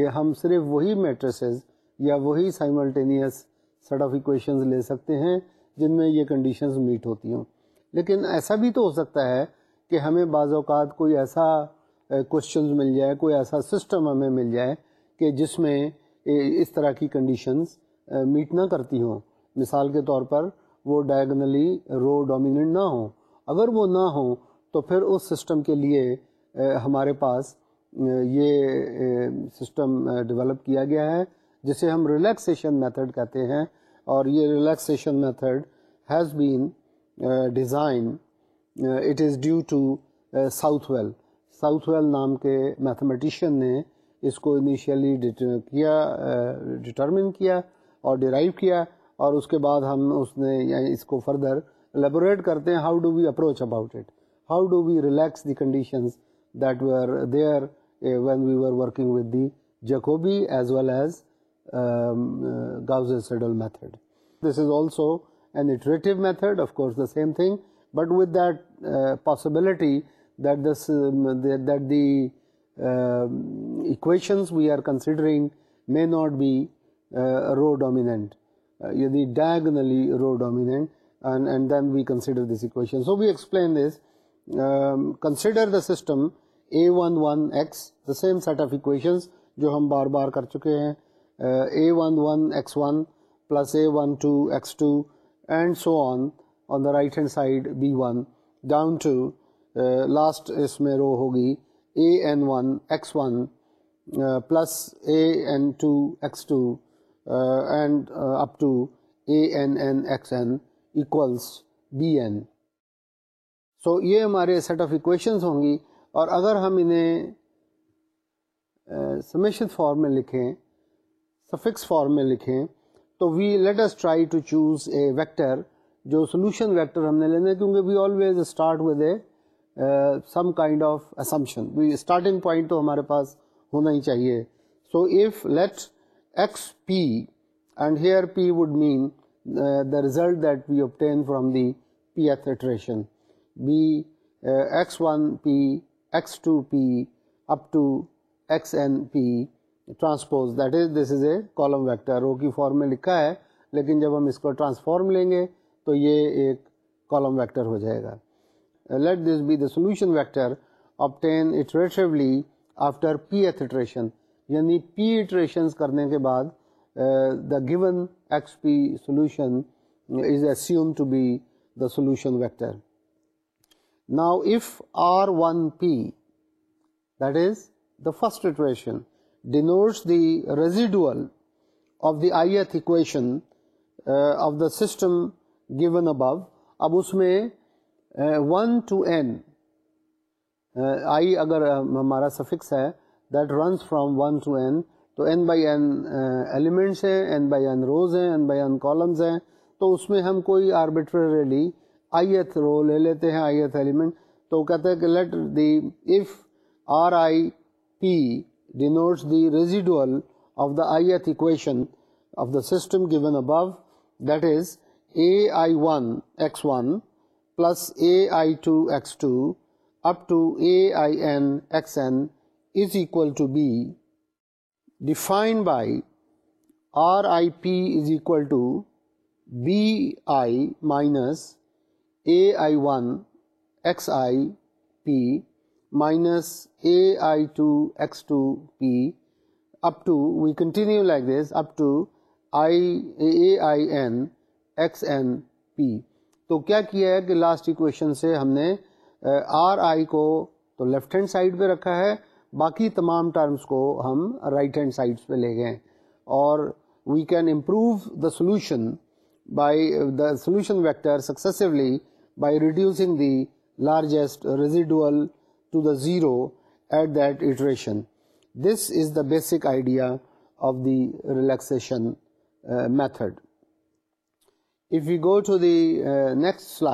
یہ ہم صرف وہی میٹرسز یا وہی سائملٹینیس سیٹ آف ایکویشنز لے سکتے ہیں جن میں یہ کنڈیشنز میٹ ہوتی ہوں لیکن ایسا بھی تو ہو سکتا ہے کہ ہمیں بعض اوقات کوئی ایسا کوشچنز مل جائے کوئی ایسا سسٹم ہمیں مل جائے کہ جس میں اس طرح کی کنڈیشنز میٹ نہ کرتی ہوں مثال کے طور پر وہ ڈائگنلی رو ڈومیننٹ نہ ہوں اگر وہ نہ ہوں تو پھر اس سسٹم کے لیے ہمارے پاس یہ سسٹم ڈیولپ کیا گیا ہے جسے ہم ریلیکسیشن میتھڈ کہتے ہیں اور یہ relaxation method has been design it is due to Southwell Southwell نام کے میتھمیٹیشین نے اس کو انیشیلی کیا ڈٹرمن کیا اور ڈیرائیو کیا اور اس کے بعد ہم اس نے یعنی اس کو فردر لیبوریٹ کرتے ہیں how do we approach about it how do we relax the conditions that were there when we were working with the Jacobi as well as Gauss Seidel method this is also iterative method of course the same thing but with that possibility that this that the equations we are considering may not be row dominant یدی diagonally row dominant and then we consider these equation so we explain this consider the system a one one x the same set of equations جو ہم بار بار کر چکے ہیں A one one X one plus A one two X two and so on on the right hand side B one down to last اس میں row ہوگی A N one X one plus A N two X two and up to A N N X N equals b n so یہ ہمارے set of equations ہوں گی اور اگر ہم انہیں سمیشن فارم میں لکھیں سفکس فارم میں لکھیں تو we let's try to choose a vector جو سولوشن ویکٹر ہم نے ہے کیونکہ we always start with a some kind of assumption starting point تو ہمارے پاس ہونا ہی چاہیے so if let X P and here P would mean the result that we obtain from the P iteration be X one P X two P up to X N P transpose that is this is a column vector row کی form میں لکھا ہے لیکن جب ہم اس کو transform لیں گے تو یہ ایک کالم ویکٹر ہو جائے گا let this be the solution vector obtain iteratively after p iteration یعنی پی ایٹریشن کرنے کے بعد the given x p solution is assume to be the solution vector now if r one p that is the first iteration denotes the residual of the ith equation uh, of the system given above اب اس میں one to n i اگر uh, ہمارا suffix ہے that runs from one to N تو N by N elements ہیں N by N rows ہیں N by n columns ہیں تو اس میں ہم کوئی آربیٹریلی آئی ایتھ رو لے لیتے ہیں آئی ایتھ ایلیمنٹ تو کہتے ہیں کہ let the f r i p denotes the residual of the ith equation of the system given above, that is ai1 x1 plus ai2 x2 up to ain xn is equal to b, defined by RIP is equal to bi minus ai1 xi p minus a i two x two p up to we continue like this up to i a i n x n p تو کیا کیا ہے کہ last equation سے ہم نے are i کو تو لیفٹ ہینڈ سائڈ پہ رکھا ہے باقی تمام ٹرمس کو ہم رائٹ ہینڈ سائڈس پہ لے گئے اور we can improve the solution by the solution vector successively by reducing the largest residual zero at this is the basic idea of the relaxation method if you go to the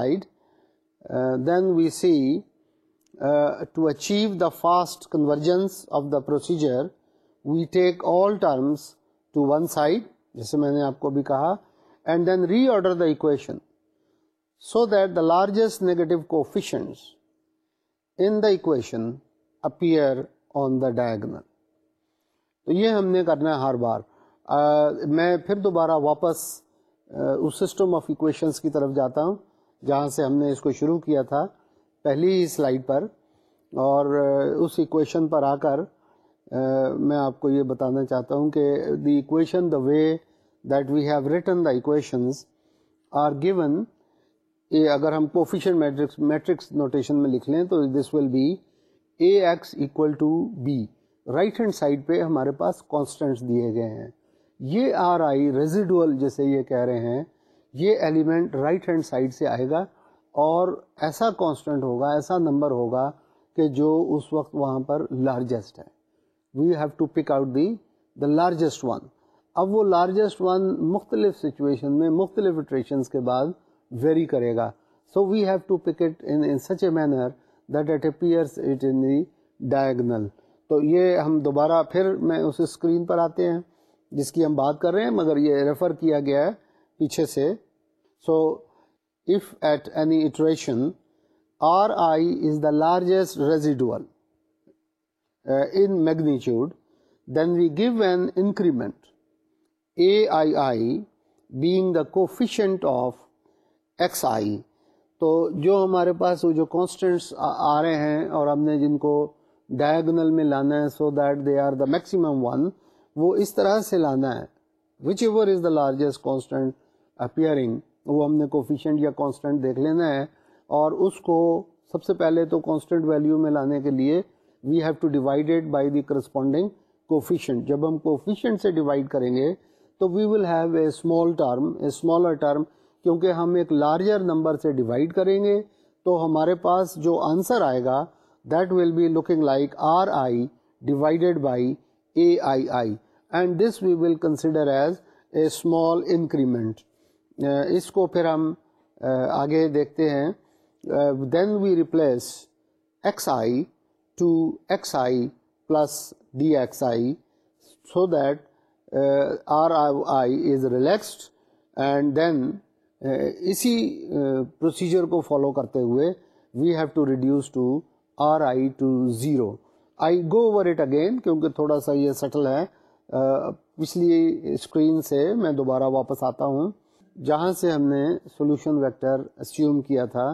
achieve the fast convergence of the procedure we take all one side جیسے میں نے آپ کو بھی کہا and then reorder the equation so that the largest negative coefficient in the equation appear on the diagonal تو یہ ہم نے کرنا ہے ہر بار میں پھر دوبارہ واپس اس سسٹم آف اکویشنس کی طرف جاتا ہوں جہاں سے ہم نے اس کو شروع کیا تھا پہلی ہی سلائڈ پر اور اس اکویشن پر آ کر میں آپ کو یہ بتانا چاہتا ہوں کہ the equation the way that we have written the equations are given a اگر ہم کوفیشن میٹرکس میٹرکس نوٹیشن میں لکھ لیں تو this will be a x equal to b right hand side پہ ہمارے پاس کانسٹنٹس دیے گئے ہیں یہ آر آئی ریزیڈول جیسے یہ کہہ رہے ہیں یہ ایلیمنٹ رائٹ ہینڈ سائڈ سے آئے گا اور ایسا کانسٹنٹ ہوگا ایسا نمبر ہوگا کہ جو اس وقت وہاں پر لارجسٹ ہے we have to pick out the the largest one اب وہ لارجسٹ ون مختلف سچویشن میں مختلف اٹریشنس کے بعد ویری کرے گا so we have to pick it in such a manner that it appears it in diagonal تو یہ ہم دوبارہ پھر میں اس اسکرین پر آتے ہیں جس کی ہم بات کر رہے ہیں مگر یہ ریفر کیا گیا ہے پیچھے سے so if at any iteration r i is the largest residual in magnitude then we give an increment a i i being the coefficient of x i تو جو ہمارے پاس وہ جو کانسٹنٹس آ رہے ہیں اور ہم نے جن کو ڈائگنل میں لانا ہے so that they are the maximum one وہ اس طرح سے لانا ہے whichever is the largest constant appearing وہ ہم نے کوفیشینٹ یا کانسٹنٹ دیکھ لینا ہے اور اس کو سب سے پہلے تو کانسٹنٹ ویلیو میں لانے کے لیے we have to divided by the corresponding coefficient جب ہم کوفیشینٹ سے ڈیوائڈ کریں گے تو we will have a small term a smaller term کیونکہ ہم ایک لارجر نمبر سے ڈیوائڈ کریں گے تو ہمارے پاس جو آنسر آئے گا that will be looking like r i divided by a i i and this we will consider as a small increment اس کو پھر ہم آگے دیکھتے ہیں then we replace x i to x i plus d x i so that r i is relaxed and then اسی procedure کو follow کرتے ہوئے we have to reduce to r i to zero I go over it again کیونکہ تھوڑا سا یہ settle ہے پچھلی اسکرین سے میں دوبارہ واپس آتا ہوں جہاں سے ہم نے سولوشن ویکٹر اسیوم کیا تھا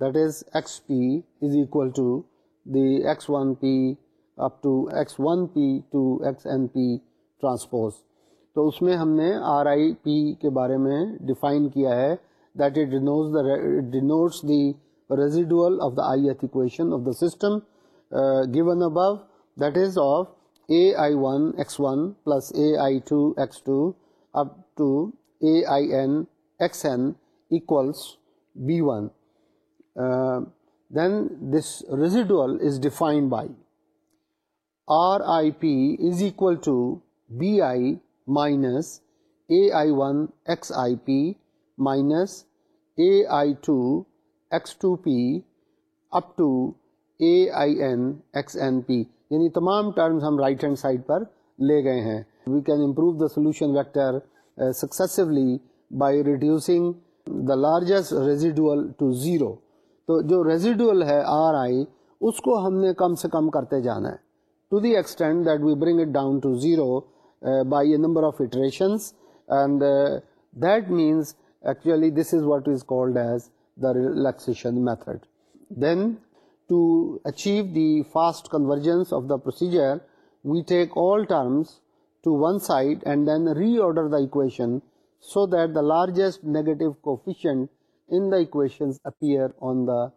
that is X P is equal to the X one P up to X one P two X N P transpose تو اس میں ہم نے آر آئی پی کے بارے میں ڈیفائن کیا ہے that it denotes denotes the residual of the ith equation of the system given above that is of a i one x one plus a i two x two up to a i n x n equals b one then this residual is defined by r i p is equal to b i minus a i one x i p minus a i two x two p up to a i n x n p یعنی تمام terms ہم right hand side پر لے گئے ہیں we can improve the solution vector successively by reducing the largest residual to zero تو جو residual ہے آر آئی اس کو ہم نے کم سے کم کرتے جانا ہے to the extend that we bring it down to zero Uh, by a number of iterations, and uh, that means actually this is what is called as the relaxation method. Then to achieve the fast convergence of the procedure, we take all terms to one side and then reorder the equation so that the largest negative coefficient in the equations appear on the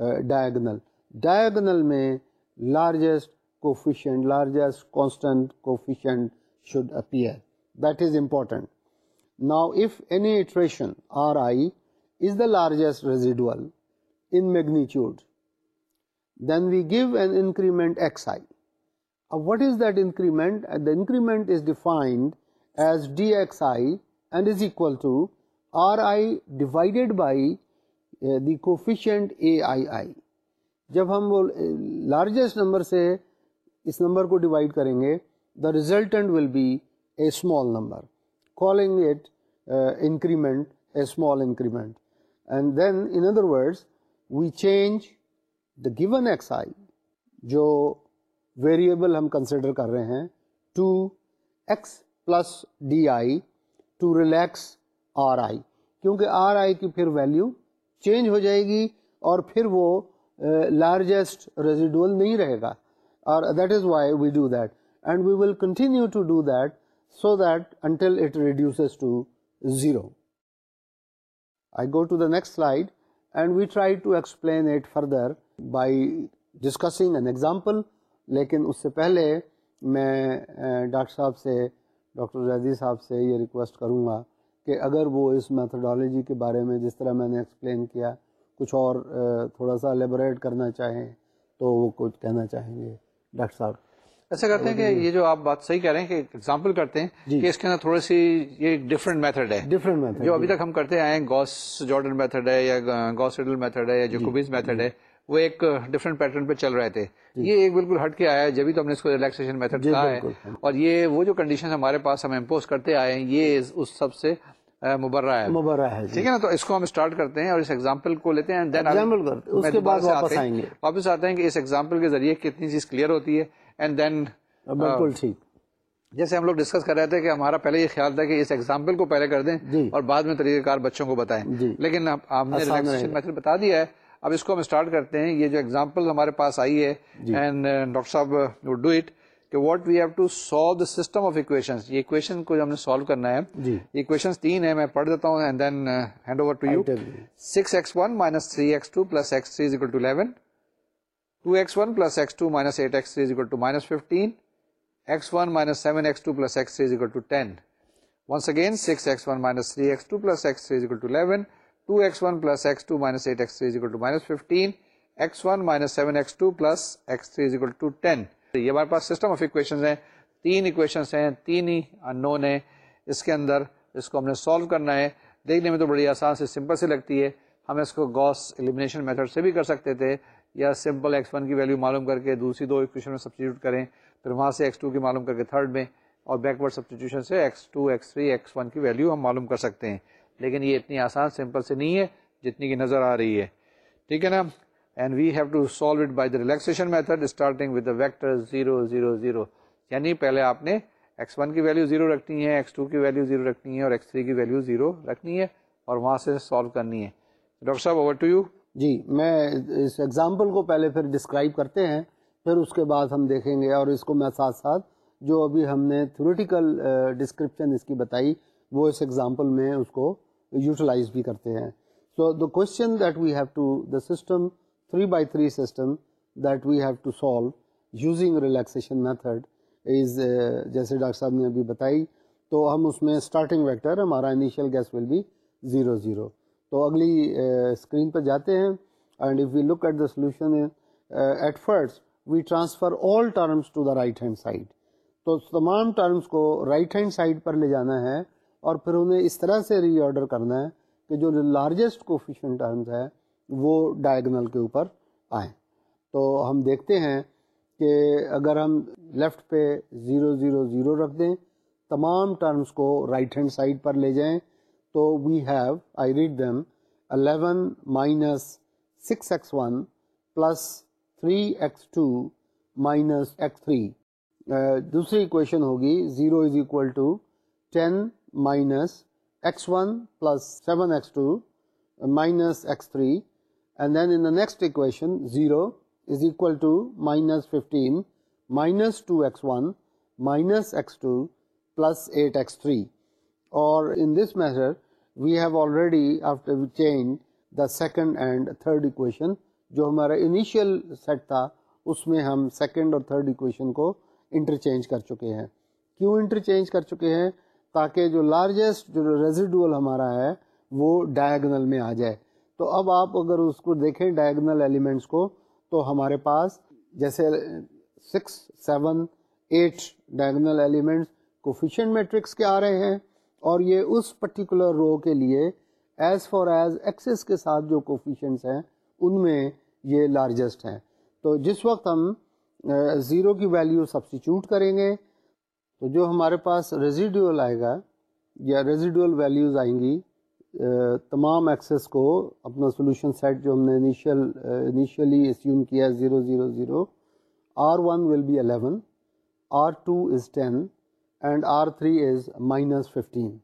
uh, diagonal. Diagonal mein largest coefficient, largest constant coefficient should up important now if any iteration r i is the largest residual in magnitude then we give an increment x i what is that increment increment is defined as d x i and is equal to r i divided by the co largest number سے اس number کو divide کریں گے the resultant will be a small number, calling it uh, increment, a small increment. And then, in other words, we change the given xi, جو variable ہم consider کر رہے ہیں to x plus d i to relax r i کیونکہ are i کی پھر value change ہو جائے گی اور پھر وہ لارجسٹ ریزیڈول نہیں رہے گا اور that is why we do that and we will continue to do that so that until it reduces to zero I go to the next slide and we try to explain it further by discussing an example لیکن اس سے پہلے میں doctor صاحب سے doctor Zaidi صاحب سے یہ ریکویسٹ کروں گا کہ اگر وہ اس میتھڈالوجی کے بارے میں جس طرح میں نے ایکسپلین کیا کچھ اور تھوڑا سا لیبوریٹ کرنا چاہیں تو وہ کچھ کہنا چاہیں گے ڈاکٹر صاحب ایسا کرتے ہیں کہ یہ جو آپ بات صحیح کہہ رہے ہیں کہ ایگزامپل کرتے ہیں جی۔ کہ اس کے اندر تھوڑی سی یہ ڈفرینٹ میتھڈ ہے میتھڈ جو ابھی جی۔ تک ہم کرتے آئے گوس جارڈن جو ہے وہ ایک ڈفرنٹ پیٹرن پہ چل رہے تھے جی۔ یہ ایک بالکل ہٹ کے آیا ہے جبھی تو ہم نے اس کو ریلیکسیشن میتھڈ کہا ہے اور یہ وہ جو کنڈیشن ہمارے پاس ہم امپوز کرتے آئے ہیں یہ اس سب سے مبرہ ہے مبرہ ہے ٹھیک ہے نا تو اس کو ہم اسٹارٹ کرتے ہیں اور اس ایگزامپل کو لیتے ہیں واپس آتے ہیں کہ اس ایگزامپل کے ذریعے کتنی چیز کلیئر ہوتی ہے اینڈ دین بالکل ٹھیک جیسے ہم لوگ ڈسکس کر رہے تھے کہ ہمارا پہلے یہ خیال تھا کہ اس ایگزامپل کو پہلے کر دیں جی۔ اور بعد میں طریقہ کار بچوں کو بتائیں جی۔ لیکن آپ نے میتھڈ بتا دیا ہے اب اس کو ہم اسٹارٹ کرتے ہیں یہ جو ایگزامپل ہمارے پاس آئی ہے جی۔ اینڈ ڈاکٹر صاحب ڈو اٹ کہ what we have to solve the system of equation یہ اکویشن کو ہم نے سالو کرنا ہے یہ اکویشن تین ہے میں پڑھ دیتا ہوں and then hand over to you six x one minus three x two plus x three is equal to eleven two x one plus x two minus eight x three 10. Two minus fifteen x one minus seven x two plus x three six x two minus eight x three x one minus seven x two plus x three to two ten ہمارے پاس system of equations ہیں تین equation ہیں تین ہی ان نون ہیں اس کے اندر اس کو ہم نے سالو کرنا ہے دیکھنے میں تو بڑی آسان سے سمپل سے لگتی ہے ہم اس کو گوس ایلیمنیشن میتھڈ سے بھی کر سکتے تھے یا سمپل ایکس ون کی ویلیو معلوم کر کے دوسری دو ایکویشن میں سبسٹیوٹ کریں پھر وہاں سے ایکس ٹو کی معلوم کر کے تھرڈ میں اور بیکورڈ سبسٹیوشن سے x two x three x one کی ویلیو ہم معلوم کر سکتے ہیں لیکن یہ اتنی آسان سمپل سے نہیں ہے جتنی کہ نظر آ رہی ہے ٹھیک ہے نا and we have to solve it by the relaxation method starting with the vector zero zero zero یعنی پہلے آپ نے ایکس ون کی ویلیو زیرو رکھنی ہے ایکس ٹو کی ویلیو زیرو رکھنی ہے اور ایکس تھری کی ویلیو زیرو رکھنی ہے اور وہاں سے سالو کرنی ہے ڈاکٹر صاحب اوور ٹو یو جی میں اس ایگزامپل کو پہلے پھر ڈسکرائب کرتے ہیں پھر اس کے بعد ہم دیکھیں گے اور اس کو میں ساتھ ساتھ جو ابھی ہم نے تھیوریٹیکل ڈسکرپشن اس کی بتائی وہ اس ایگزامپل میں اس کو یوٹیلائز بھی کرتے ہیں so the question that we have to the system three by three system that we have to solve using relaxation method is جیسے ڈاکٹر صاحب نے ابھی بتائی تو ہم اس میں اسٹارٹنگ ویکٹر ہمارا initial guess will be zero zero تو اگلی اسکرین پہ جاتے ہیں and if we look at the solution at first we transfer all terms to the right hand side تو تمام ٹرمس کو رائٹ ہینڈ سائڈ پر لے جانا ہے اور پھر انہیں اس طرح سے ری آڈر کرنا ہے کہ جو لارجسٹ کوفیشن ٹرمز ہے وہ ڈائگنل کے اوپر آئیں تو ہم دیکھتے ہیں کہ اگر ہم لیفٹ پہ زیرو زیرو زیرو رکھ دیں تمام ٹرمس کو رائٹ ہینڈ سائڈ پر لے جائیں تو we have I read them eleven minus six x one plus three x two minus x three دوسری اکویشن ہوگی zero is equal to ten minus x one plus seven x two minus x three and then in the next equation zero is equal to minus fifteen minus two x one minus x two plus eight x three اور in this method we have already after change the second and third equation جو ہمارا initial set تھا اس میں ہم second اور third equation کو interchange کر چکے ہیں کیوں انٹرچینج کر چکے ہیں تاکہ جو لارجسٹ جو ریزیڈول ہمارا ہے وہ ڈائگنل میں آ جائے تو اب آپ اگر اس کو دیکھیں ڈائیگنل ایلیمنٹس کو تو ہمارے پاس جیسے six seven eight diagonal elements coefficient matrix کے آ رہے ہیں اور یہ اس پرٹیکولر رو کے لیے ایز فار ایز ایکسس کے ساتھ جو کوفیشینٹس ہیں ان میں یہ لارجسٹ ہیں تو جس وقت ہم زیرو کی ویلیو سبسٹیچیوٹ کریں گے تو جو ہمارے پاس ریزیڈول آئے گا یا ریزیڈول ویلیوز آئیں گی تمام ایکسس کو اپنا سولوشن سیٹ جو ہم نے انیشیل انیشیلی اسیوم کیا ہے zero zero zero R one will be eleven R two is ten and R3 is minus 15,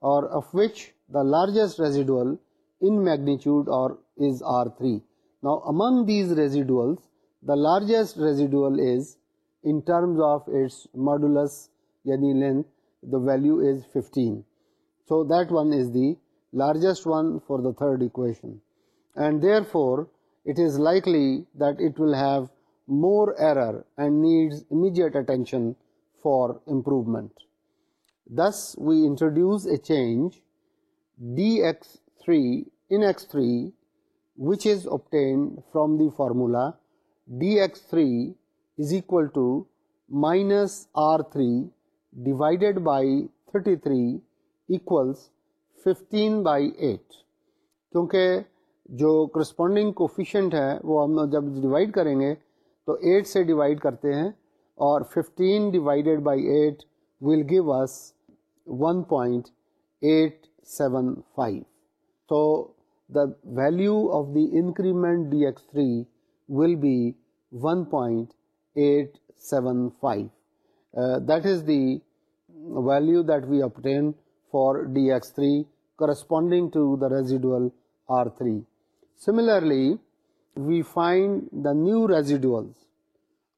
or of which the largest residual in magnitude or is R3. Now among these residuals, the largest residual is, in terms of its modulus, yani length, the value is 15. So that one is the largest one for the third equation, and therefore it is likely that it will have more error and needs immediate attention for improvement this we introduce a change d x three in x three which is formula from the formula d x three is equal to minus R three divided by thirty three equals fifteen by eight کیونکہ جو corresponding coefficient ہے وہ ہم جب divide کریں گے تو eight سے ڈیوائڈ کرتے ہیں اور fifteen divided by eight will give us one point eight seven five تو the value of the increment d x three will be one point eight seven five that is the value that we obtain for d x three corresponding to the residual R three similarly we find the new residuals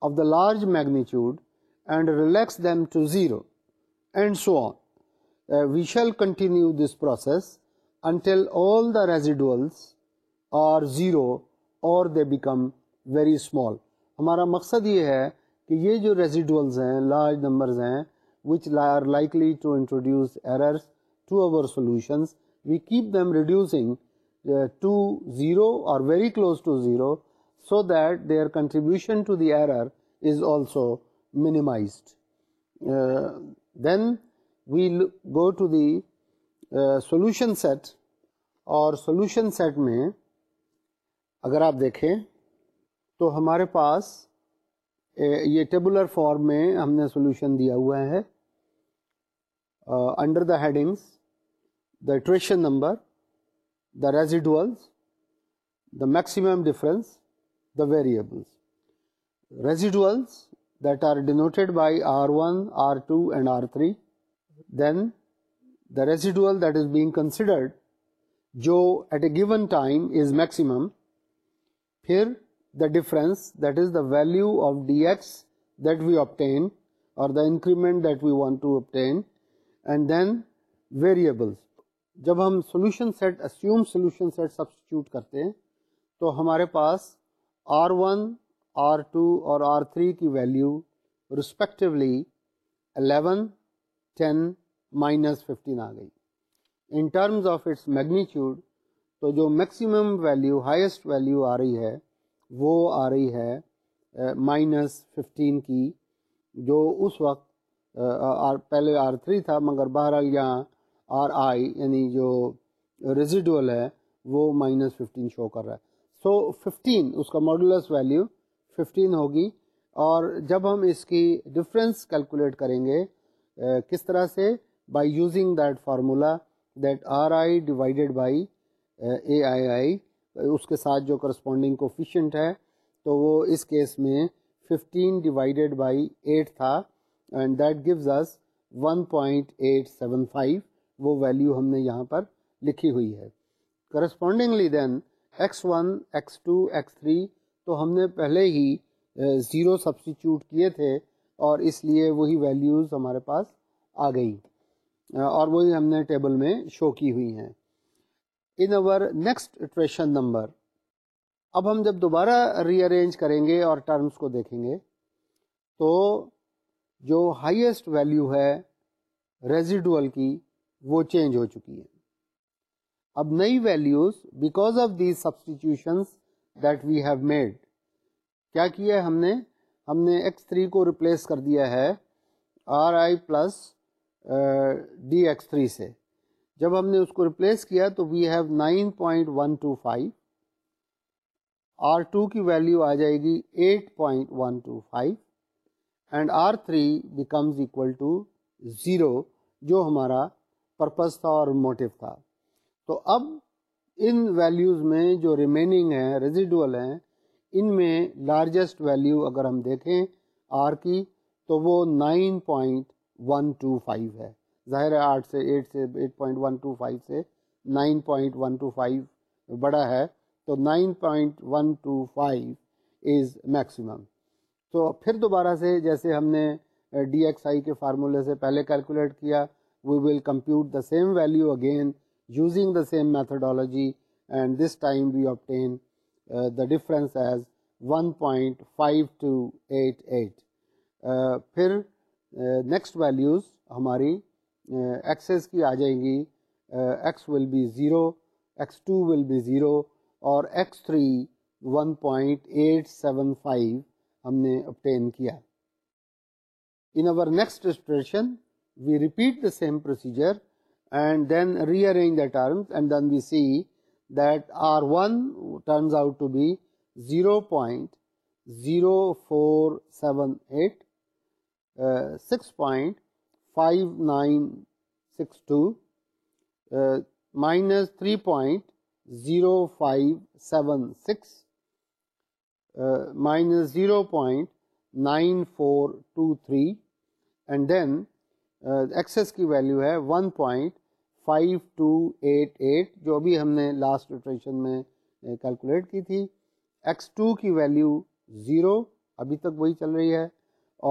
of the large magnitude and relax them to zero and so on we shall continue this process until all the residuals are zero اور they become very small ہمارا مقصد یہ ہے کہ یہ جو ریزیڈولز ہیں large numbers ہیں which likely to introduce errors to our solutions we keep them reducing zero اور very close to zero so that their contribution to the error is also minimized then we go to the solution set اور solution set میں اگر آپ دیکھیں تو ہمارے پاس یہ ٹیبولر فارم میں ہم نے سولوشن دیا ہوا ہے under the headings the iteration number the residuals the maximum difference variables residue that are noted by R one R two and R three considered جو ایٹ اے گی میکسم پھر the difference that is the value of d x that we up the increment that we want to up and then variables جب ہم solution set solution set substitute کرتے ہیں تو ہمارے پاس آر ون آر ٹو اور are three کی value respectively eleven ten minus fifteen آ گئی in terms of its magnitude تو جو میکسیمم ویلیو ہائیسٹ ویلیو آ رہی ہے وہ آ رہی ہے مائنس ففٹین کی جو اس وقت پہلے آر تھری تھا مگر بہرحال یہاں آر آئی یعنی جو ریزیڈول ہے وہ مائنس ففٹین شو کر رہا ہے سو ففٹین اس کا ماڈولس ویلیو ففٹین ہوگی اور جب ہم اس کی ڈفرینس کیلکولیٹ کریں گے کس طرح سے by using that formula that R i divided by a i i اس کے ساتھ جو کرسپونڈنگ کوفیشینٹ ہے تو وہ اس کیس میں ففٹین ڈیوائڈیڈ بائی ایٹ تھا and that goes as one point eight seven five وہ ویلیو ہم نے یہاں پر لکھی ہوئی ہے correspondingly then x one x two x three تو ہم نے پہلے ہی زیرو سبسٹیچیوٹ کیے تھے اور اس لیے وہی ویلیوز ہمارے پاس آ گئی اور وہی ہم نے ٹیبل میں شو کی ہوئی ہیں in our next iteration number اب ہم جب دوبارہ ری ارینج کریں گے اور ٹرمز کو دیکھیں گے تو جو ہائیسٹ ویلیو ہے ریزیڈول کی وہ چینج ہو چکی ہے اب نئی values because of these substitutions that we have made کیا کیا ہے ہم نے ہم نے ایکس تھری کو ریپلیس کر دیا ہے R i plus d x three سے جب ہم نے اس کو ریپلیس کیا تو we have nine point one two five R two کی ویلیو آ جائے گی eight point one two five and R three becomes equal to zero جو ہمارا پرپز تھا اور موٹیو تھا تو اب ان ویلیوز میں جو ریمیننگ ہیں ریزیڈول ہیں ان میں لارجسٹ ویلیو اگر ہم دیکھیں آر کی تو وہ nine point one two five ہے ظاہر ہے آٹھ سے ایٹ سے eight point one two five سے nine point one two five بڑا ہے تو nine point one two five is maximum تو پھر دوبارہ سے جیسے ہم نے ڈی ایکس آئی کے فارمولے سے پہلے کیلکولیٹ کیا we will compute the same value again using the same methodology and this time we obtain the difference as one point five two eight eight پھر نیکسٹ ویلیوز ہماری x's کی آ جائیں گی x will be zero x two will be zero اور x three one point eight seven five ہم نے obtain کیا in our next expression we repeat the same procedure and then rearrange the terms, and then we see that R1 turns out to be 0.0478, uh, 6.5962 uh, minus 3.0576 uh, minus 0.9423, and then x's کی value ہے one point five two eight eight جو ابھی ہم نے last iteration میں calculate eh, کی تھی x two کی ویلیو زیرو ابھی تک وہی چل رہی ہے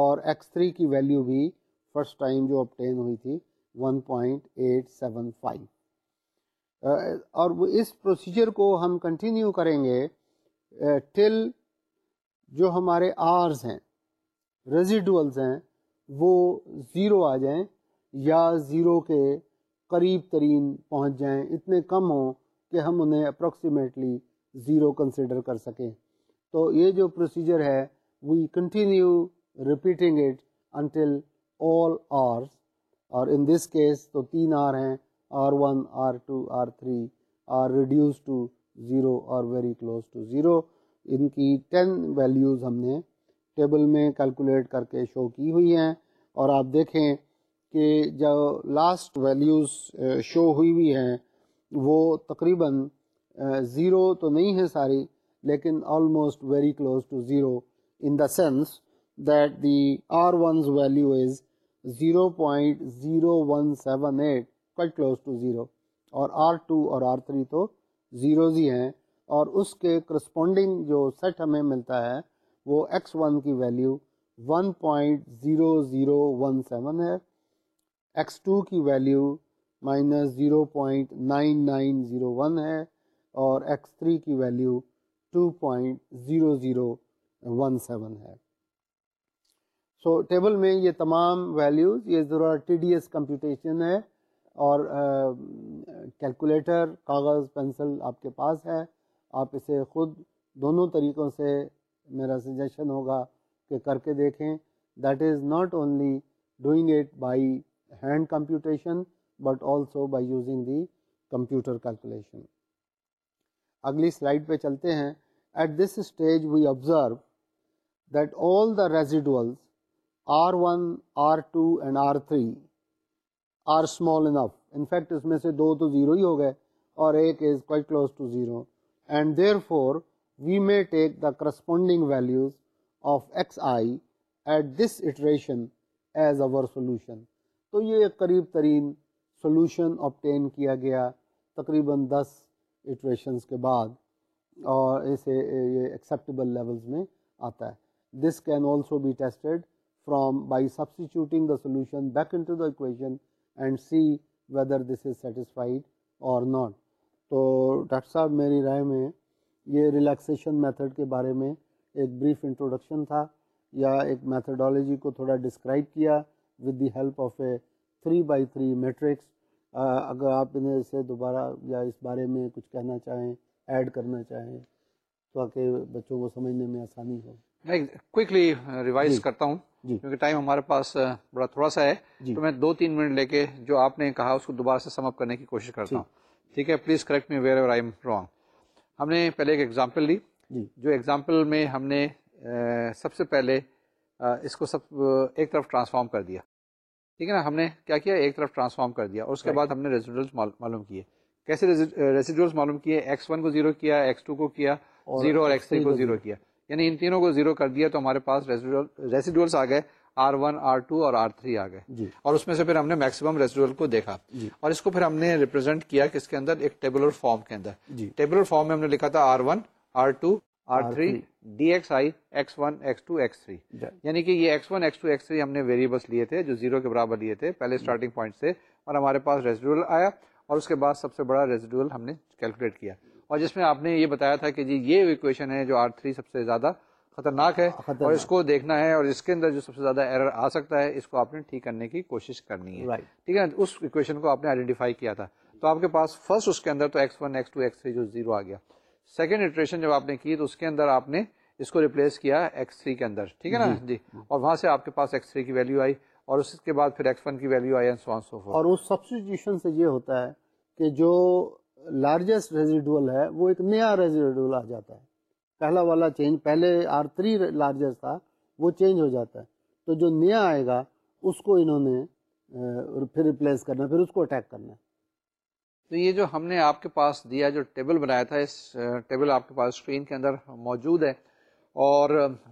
اور ایکس تھری کی ویلیو بھی فرسٹ ٹائم جو اپٹین ہوئی تھی one point eight seven five اور اس پروسیجر کو ہم کنٹینیو کریں گے ٹل eh, جو ہمارے آرز ہیں ریزیڈولز ہیں وہ زیرو آ جائیں یا زیرو کے قریب ترین پہنچ جائیں اتنے کم ہوں کہ ہم انہیں اپروکسیمیٹلی زیرو کنسیڈر کر سکیں تو یہ جو پروسیجر ہے we continue repeating it until all R's اور ان دس کیس تو تین آر ہیں R one R two R three are reduce to zero or very close to zero ان کی ٹین ویلیوز ہم نے ٹیبل میں کیلکولیٹ کر کے شو کی ہوئی ہیں اور آپ دیکھیں کہ جو لاسٹ ویلیوز شو ہوئی ہوئی ہیں وہ تقریباً زیرو تو نہیں ہے ساری لیکن almost very close to zero in the sense that the r one's value is zero point zero one seven eight quite close to zero اور آر ٹو اور آر تھری تو زیروز ہی ہیں اور اس کے کرسپونڈنگ جو سیٹ ہمیں ملتا ہے وہ ایکس ون کی ویلیو 1.0017 ہے ایکس ٹو کی ویلیو مائنس 0.9901 ہے اور ایکس تھری کی ویلیو 2.0017 ہے سو so, ٹیبل میں یہ تمام ویلیوز یہ ذرا ٹی ڈی ایس کمپیوٹیشن ہے اور کیلکولیٹر کاغذ پینسل آپ کے پاس ہے آپ اسے خود دونوں طریقوں سے میرا سجیشن ہوگا کہ کر کے دیکھیں that is not only doing it by hand computation but also by using the computer calculation اگلی سلائڈ پہ چلتے ہیں at this stage we observe that all the residuals R one R two and R three are small enough in fact اس میں سے دو تو zero ہی ہو گئے اور ایک is quite close to zero and therefore we may take the corresponding values of x i at this iteration as اور سولوشن تو یہ ایک قریب ترین سولوشن آپٹین کیا گیا تقریباً دس اٹریشنس کے بعد اور اسے یہ ایکسیپٹیبل لیولس میں آتا ہے this can also be tested from by substituting the solution back into the equation and see whether this is satisfied or not تو ڈاکٹر صاحب میری رائے میں یہ ریلیکسیشن میتھڈ کے بارے میں ایک بریف انٹروڈکشن تھا یا ایک میتھڈالوجی کو تھوڑا ڈسکرائب کیا with the help of a three by three matrix اگر آپ انہیں اسے دوبارہ یا اس بارے میں کچھ کہنا چاہیں ایڈ کرنا چاہیں تاکہ بچوں کو سمجھنے میں آسانی ہو میں کوئکلی جی۔ ریوائز کرتا ہوں جی کیونکہ ٹائم ہمارے پاس بڑا تھوڑا سا ہے جی تو میں دو تین منٹ لے کے جو آپ نے کہا اس کو دوبارہ سے سم اپ کرنے کی کوشش کرتا جی۔ ہوں ٹھیک ہے please correct me where I am wrong ہم نے پہلے ایک ایگزامپل لی جی جو ایگزامپل میں ہم نے سب سے پہلے اس کو سب ایک طرف ٹرانسفارم کر دیا ٹھیک ہے نا ہم نے کیا کیا ایک طرف ٹرانسفارم کر دیا اور اس کے بعد ہم نے ریزیڈولس معلوم کیے کیسے ریزیڈولس معلوم کیے ایکس ون کو زیرو کیا ایکس ٹو کو کیا زیرو اور ایکس تھری کو زیرو کیا یعنی ان تینوں کو زیرو کر دیا تو ہمارے پاس ریزیڈولس آ گئے آر ون آر ٹو اور آر تھری آ گئے جی۔ اور اس میں سے پھر ہم نے میکسیمم ریزیڈل کو دیکھا جی۔ اور اس کو پھر ہم نے ریپرزینٹ کیا کہ اس کے اندر ایک ٹیبلر فارم کے اندر جی۔ ٹیبلر فارم میں ہم نے لکھا تھا R one R two R three d x i x one x two x three یعنی کہ یہ x one x two x three ہم نے ویریبلس لیے تھے جو زیرو کے برابر لیے تھے پہلے اسٹارٹنگ پوائنٹ سے اور ہمارے پاس ریزیڈل آیا اور اس کے بعد سب سے بڑا ریزیڈل ہم نے کیلکولیٹ کیا اور جس میں آپ نے یہ بتایا تھا کہ جی یہ اکویشن ہے جو آر تھری سب سے زیادہ خطرناک ہے اور اس کو دیکھنا ہے اور اس کے اندر جو سب سے زیادہ ایرر آ سکتا ہے اس کو آپ نے ٹھیک کرنے کی کوشش کرنی ہے ٹھیک ہے اس ایکویشن کو آپ نے آئیڈینٹیفائی کیا تھا تو آپ کے پاس فرسٹ اس کے اندر تو x one x two x three جو زیرو آ گیا سیکنڈ ایٹریشن جب آپ نے کی تو اس کے اندر آپ نے اس کو ریپلیس کیا ایکس تھری کے اندر ٹھیک ہے نا جی۔, جی اور وہاں سے آپ کے پاس ایکس تھری کی ویلیو آئی اور اس کے بعد پھر ایکس ون کی ویلیو آئی سو سو اور اس سے یہ ہوتا ہے کہ جو لارجسٹ ریزیڈول ہے وہ ایک نیا ریزیڈول آ جاتا ہے پہلا والا چینج پہلے آر تھری لارجسٹ تھا وہ چینج ہو جاتا ہے تو جو نیا آئے گا اس کو انہوں نے پھر ریپلیس کرنا پھر اس کو اٹیک کرنا تو یہ جو ہم نے آپ کے پاس دیا جو ٹیبل بنایا تھا اس ٹیبل آپ کے پاس اسکرین کے اندر موجود ہے اور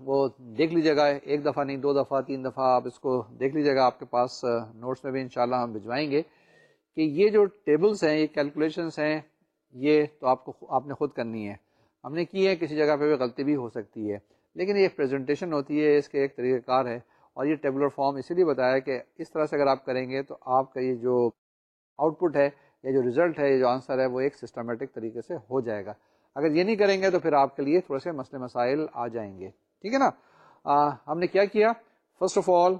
وہ دیکھ لیجیے گا ایک دفعہ نہیں دو دفعہ تین دفعہ آپ اس کو دیکھ لیجیے گا آپ کے پاس نوٹس میں بھی انشاءاللہ ہم بھجوائیں گے کہ یہ جو ٹیبلز ہیں یہ کیلکولیشنس ہیں یہ تو آپ کو آپ نے خود کرنی ہے ہم نے کی ہے کسی جگہ پہ بھی غلطی بھی ہو سکتی ہے لیکن یہ پریزنٹیشن ہوتی ہے اس کے ایک طریقہ کار ہے اور یہ ٹیبلر فارم اسی لیے بتایا کہ اس طرح سے اگر آپ کریں گے تو آپ کا یہ جو آؤٹ پٹ ہے یا جو رزلٹ ہے جو آنسر ہے وہ ایک سسٹمیٹک طریقے سے ہو جائے گا اگر یہ نہیں کریں گے تو پھر آپ کے لیے تھوڑے سے مسئلے مسائل آ جائیں گے ٹھیک ہے نا ہم نے کیا کیا فرسٹ آف آل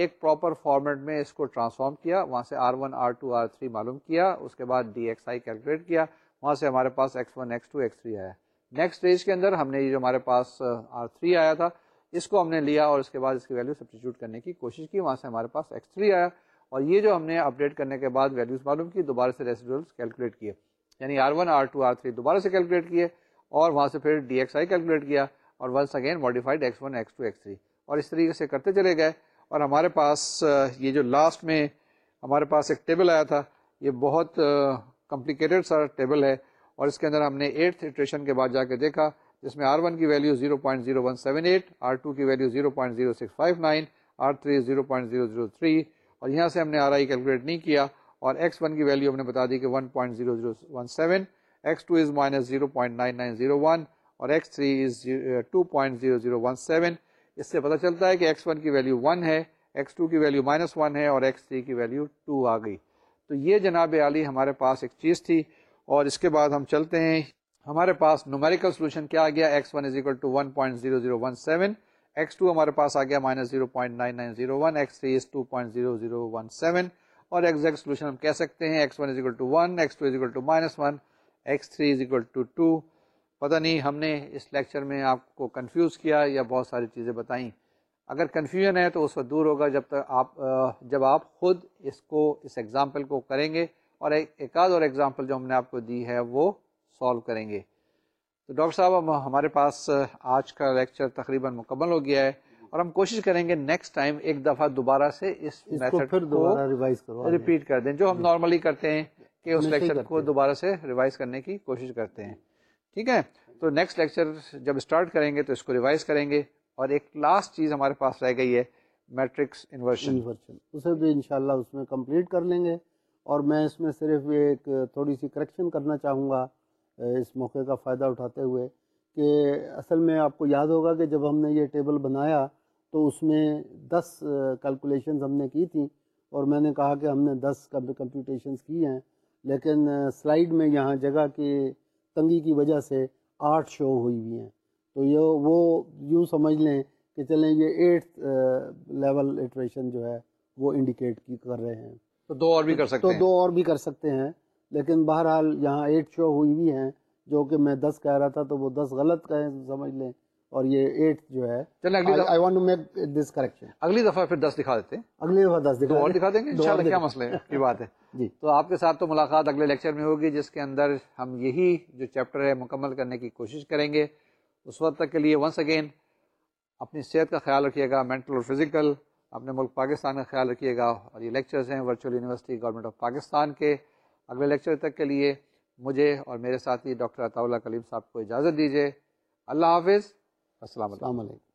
ایک پراپر فارمیٹ میں اس کو ٹرانسفارم کیا وہاں سے R one R two R three معلوم کیا اس کے بعد ڈی ایکس آئی کیلکولیٹ کیا وہاں سے ہمارے پاس x one x two x three آیا نیکسٹ اسٹیج کے اندر ہم نے یہ جو ہمارے پاس آر تھری آیا تھا اس کو ہم نے لیا اور اس کے بعد اس کی ویلیو سبسٹیوٹ کرنے کی کوشش کی وہاں سے ہمارے پاس ایکس تھری آیا اور یہ جو ہم نے اپڈیٹ کرنے کے بعد ویلیوز معلوم کی دوبارہ سے ریسیڈولس کیلکولیٹ کیے یعنی R one R two R three دوبارہ سے کیلکولیٹ کیے اور وہاں سے پھر ڈی ایکس آئی کیلکولیٹ کیا اور once again modified x one x two x three اور اس طریقے سے کرتے چلے گئے اور ہمارے پاس یہ جو لاسٹ میں ہمارے پاس ایک ٹیبل آیا تھا یہ بہت کمپلیکیٹڈ سا ٹیبل ہے اور اس کے اندر ہم نے ایٹریشن کے بعد جا کے دیکھا جس میں آر ون کی value zero point zero one seven eight R two کی value zero point zero six five nine R three zero point zero zero three اور یہاں سے ہم نے آر آئی کیلکولیٹ نہیں کیا اور ایکس ون کی ویلیو ہم نے بتا دی کہ one point zero zero one seven x two is minus zero point nine nine zero one اور x three is two point zero zero one seven اس سے پتہ چلتا ہے کہ ایکس ون کی ویلیو ون ہے ایکس ٹو کی value minus one ہے اور ایکس تھری کی ویلیو ٹو آ گئی تو یہ جناب عالی ہمارے پاس ایک چیز تھی اور اس کے بعد ہم چلتے ہیں ہمارے پاس نومیریکل سولوشن کیا آ گیا X one is equal to one point zero zero one seven X two ہمارے پاس آ گیا minus zero point nine nine zero one X three is two point zero zero one seven اور exact solution ہم کہہ سکتے ہیں X one is equal to one X two is equal to minus one X three is equal to two two نہیں ہم نے اس lecture میں آپ کو کنفیوز کیا یا بہت ساری چیزیں بتائیں اگر کنفیوژن ہے تو اس وقت دور ہوگا جب تک آپ جب آپ خود اس کو اس ایگزامپل کو کریں گے اور ایک آدھ اور ایگزامپل جو ہم نے آپ کو دی ہے وہ سالو کریں گے تو ڈاکٹر صاحب ہمارے پاس آج کا لیکچر تقریباً مکمل ہو گیا ہے اور ہم کوشش کریں گے نیکسٹ ٹائم ایک دفعہ دوبارہ سے اس میتھڈ کرو ریپیٹ کر دیں جو ہم نارملی جی۔ کرتے ہیں کہ اس لیکچر کو دوبارہ سے ریوائز کرنے کی کوشش کرتے ہیں ٹھیک ہے تو نیکسٹ لیکچر جب اسٹارٹ کریں گے تو اس کو ریوائز کریں گے اور ایک لاسٹ چیز ہمارے پاس رہ گئی ہے میٹرکس انورشن انورشن اسے بھی انشاءاللہ اس میں کمپلیٹ کر لیں گے اور میں اس میں صرف ایک تھوڑی سی کریکشن کرنا چاہوں گا اس موقع کا فائدہ اٹھاتے ہوئے کہ اصل میں آپ کو یاد ہوگا کہ جب ہم نے یہ ٹیبل بنایا تو اس میں دس کیلکولیشنز ہم نے کی تھیں اور میں نے کہا کہ ہم نے دس کمپیوٹیشنز کی ہیں لیکن سلائیڈ میں یہاں جگہ کی تنگی کی وجہ سے آٹھ شو ہوئی ہوئی ہیں تو یہ وہ یوں سمجھ لیں کہ چلیں یہ ایٹ لیول جو ہے وہ انڈیکیٹ کی کر رہے ہیں تو دو اور بھی کر سکتے ہیں تو دو اور بھی کر سکتے ہیں لیکن بہرحال یہاں ایٹ شو ہوئی بھی ہیں جو کہ میں دس کہہ رہا تھا تو وہ دس غلط کہیں سمجھ لیں اور یہ ایٹ جو ہے اگلی دفعہ اگلی دفعہ دس دکھا دکھا دیتے ہیں دیں گے انشاءاللہ کیا ہے کی بات ہے جی تو آپ کے ساتھ تو ملاقات اگلے لیکچر میں ہوگی جس کے اندر ہم یہی جو چیپٹر ہے مکمل کرنے کی کوشش کریں گے اس وقت تک کے لیے ونس اگین اپنی صحت کا خیال رکھیے گا مینٹل اور فزیکل اپنے ملک پاکستان کا خیال رکھیے گا اور یہ لیکچرز ہیں virtual university government of Pakistan کے اگلے لیکچر تک کے لیے مجھے اور میرے ساتھی ڈاکٹر عطاء اللہ کلیم صاحب کو اجازت دیجیے اللہ حافظ السلام علیکم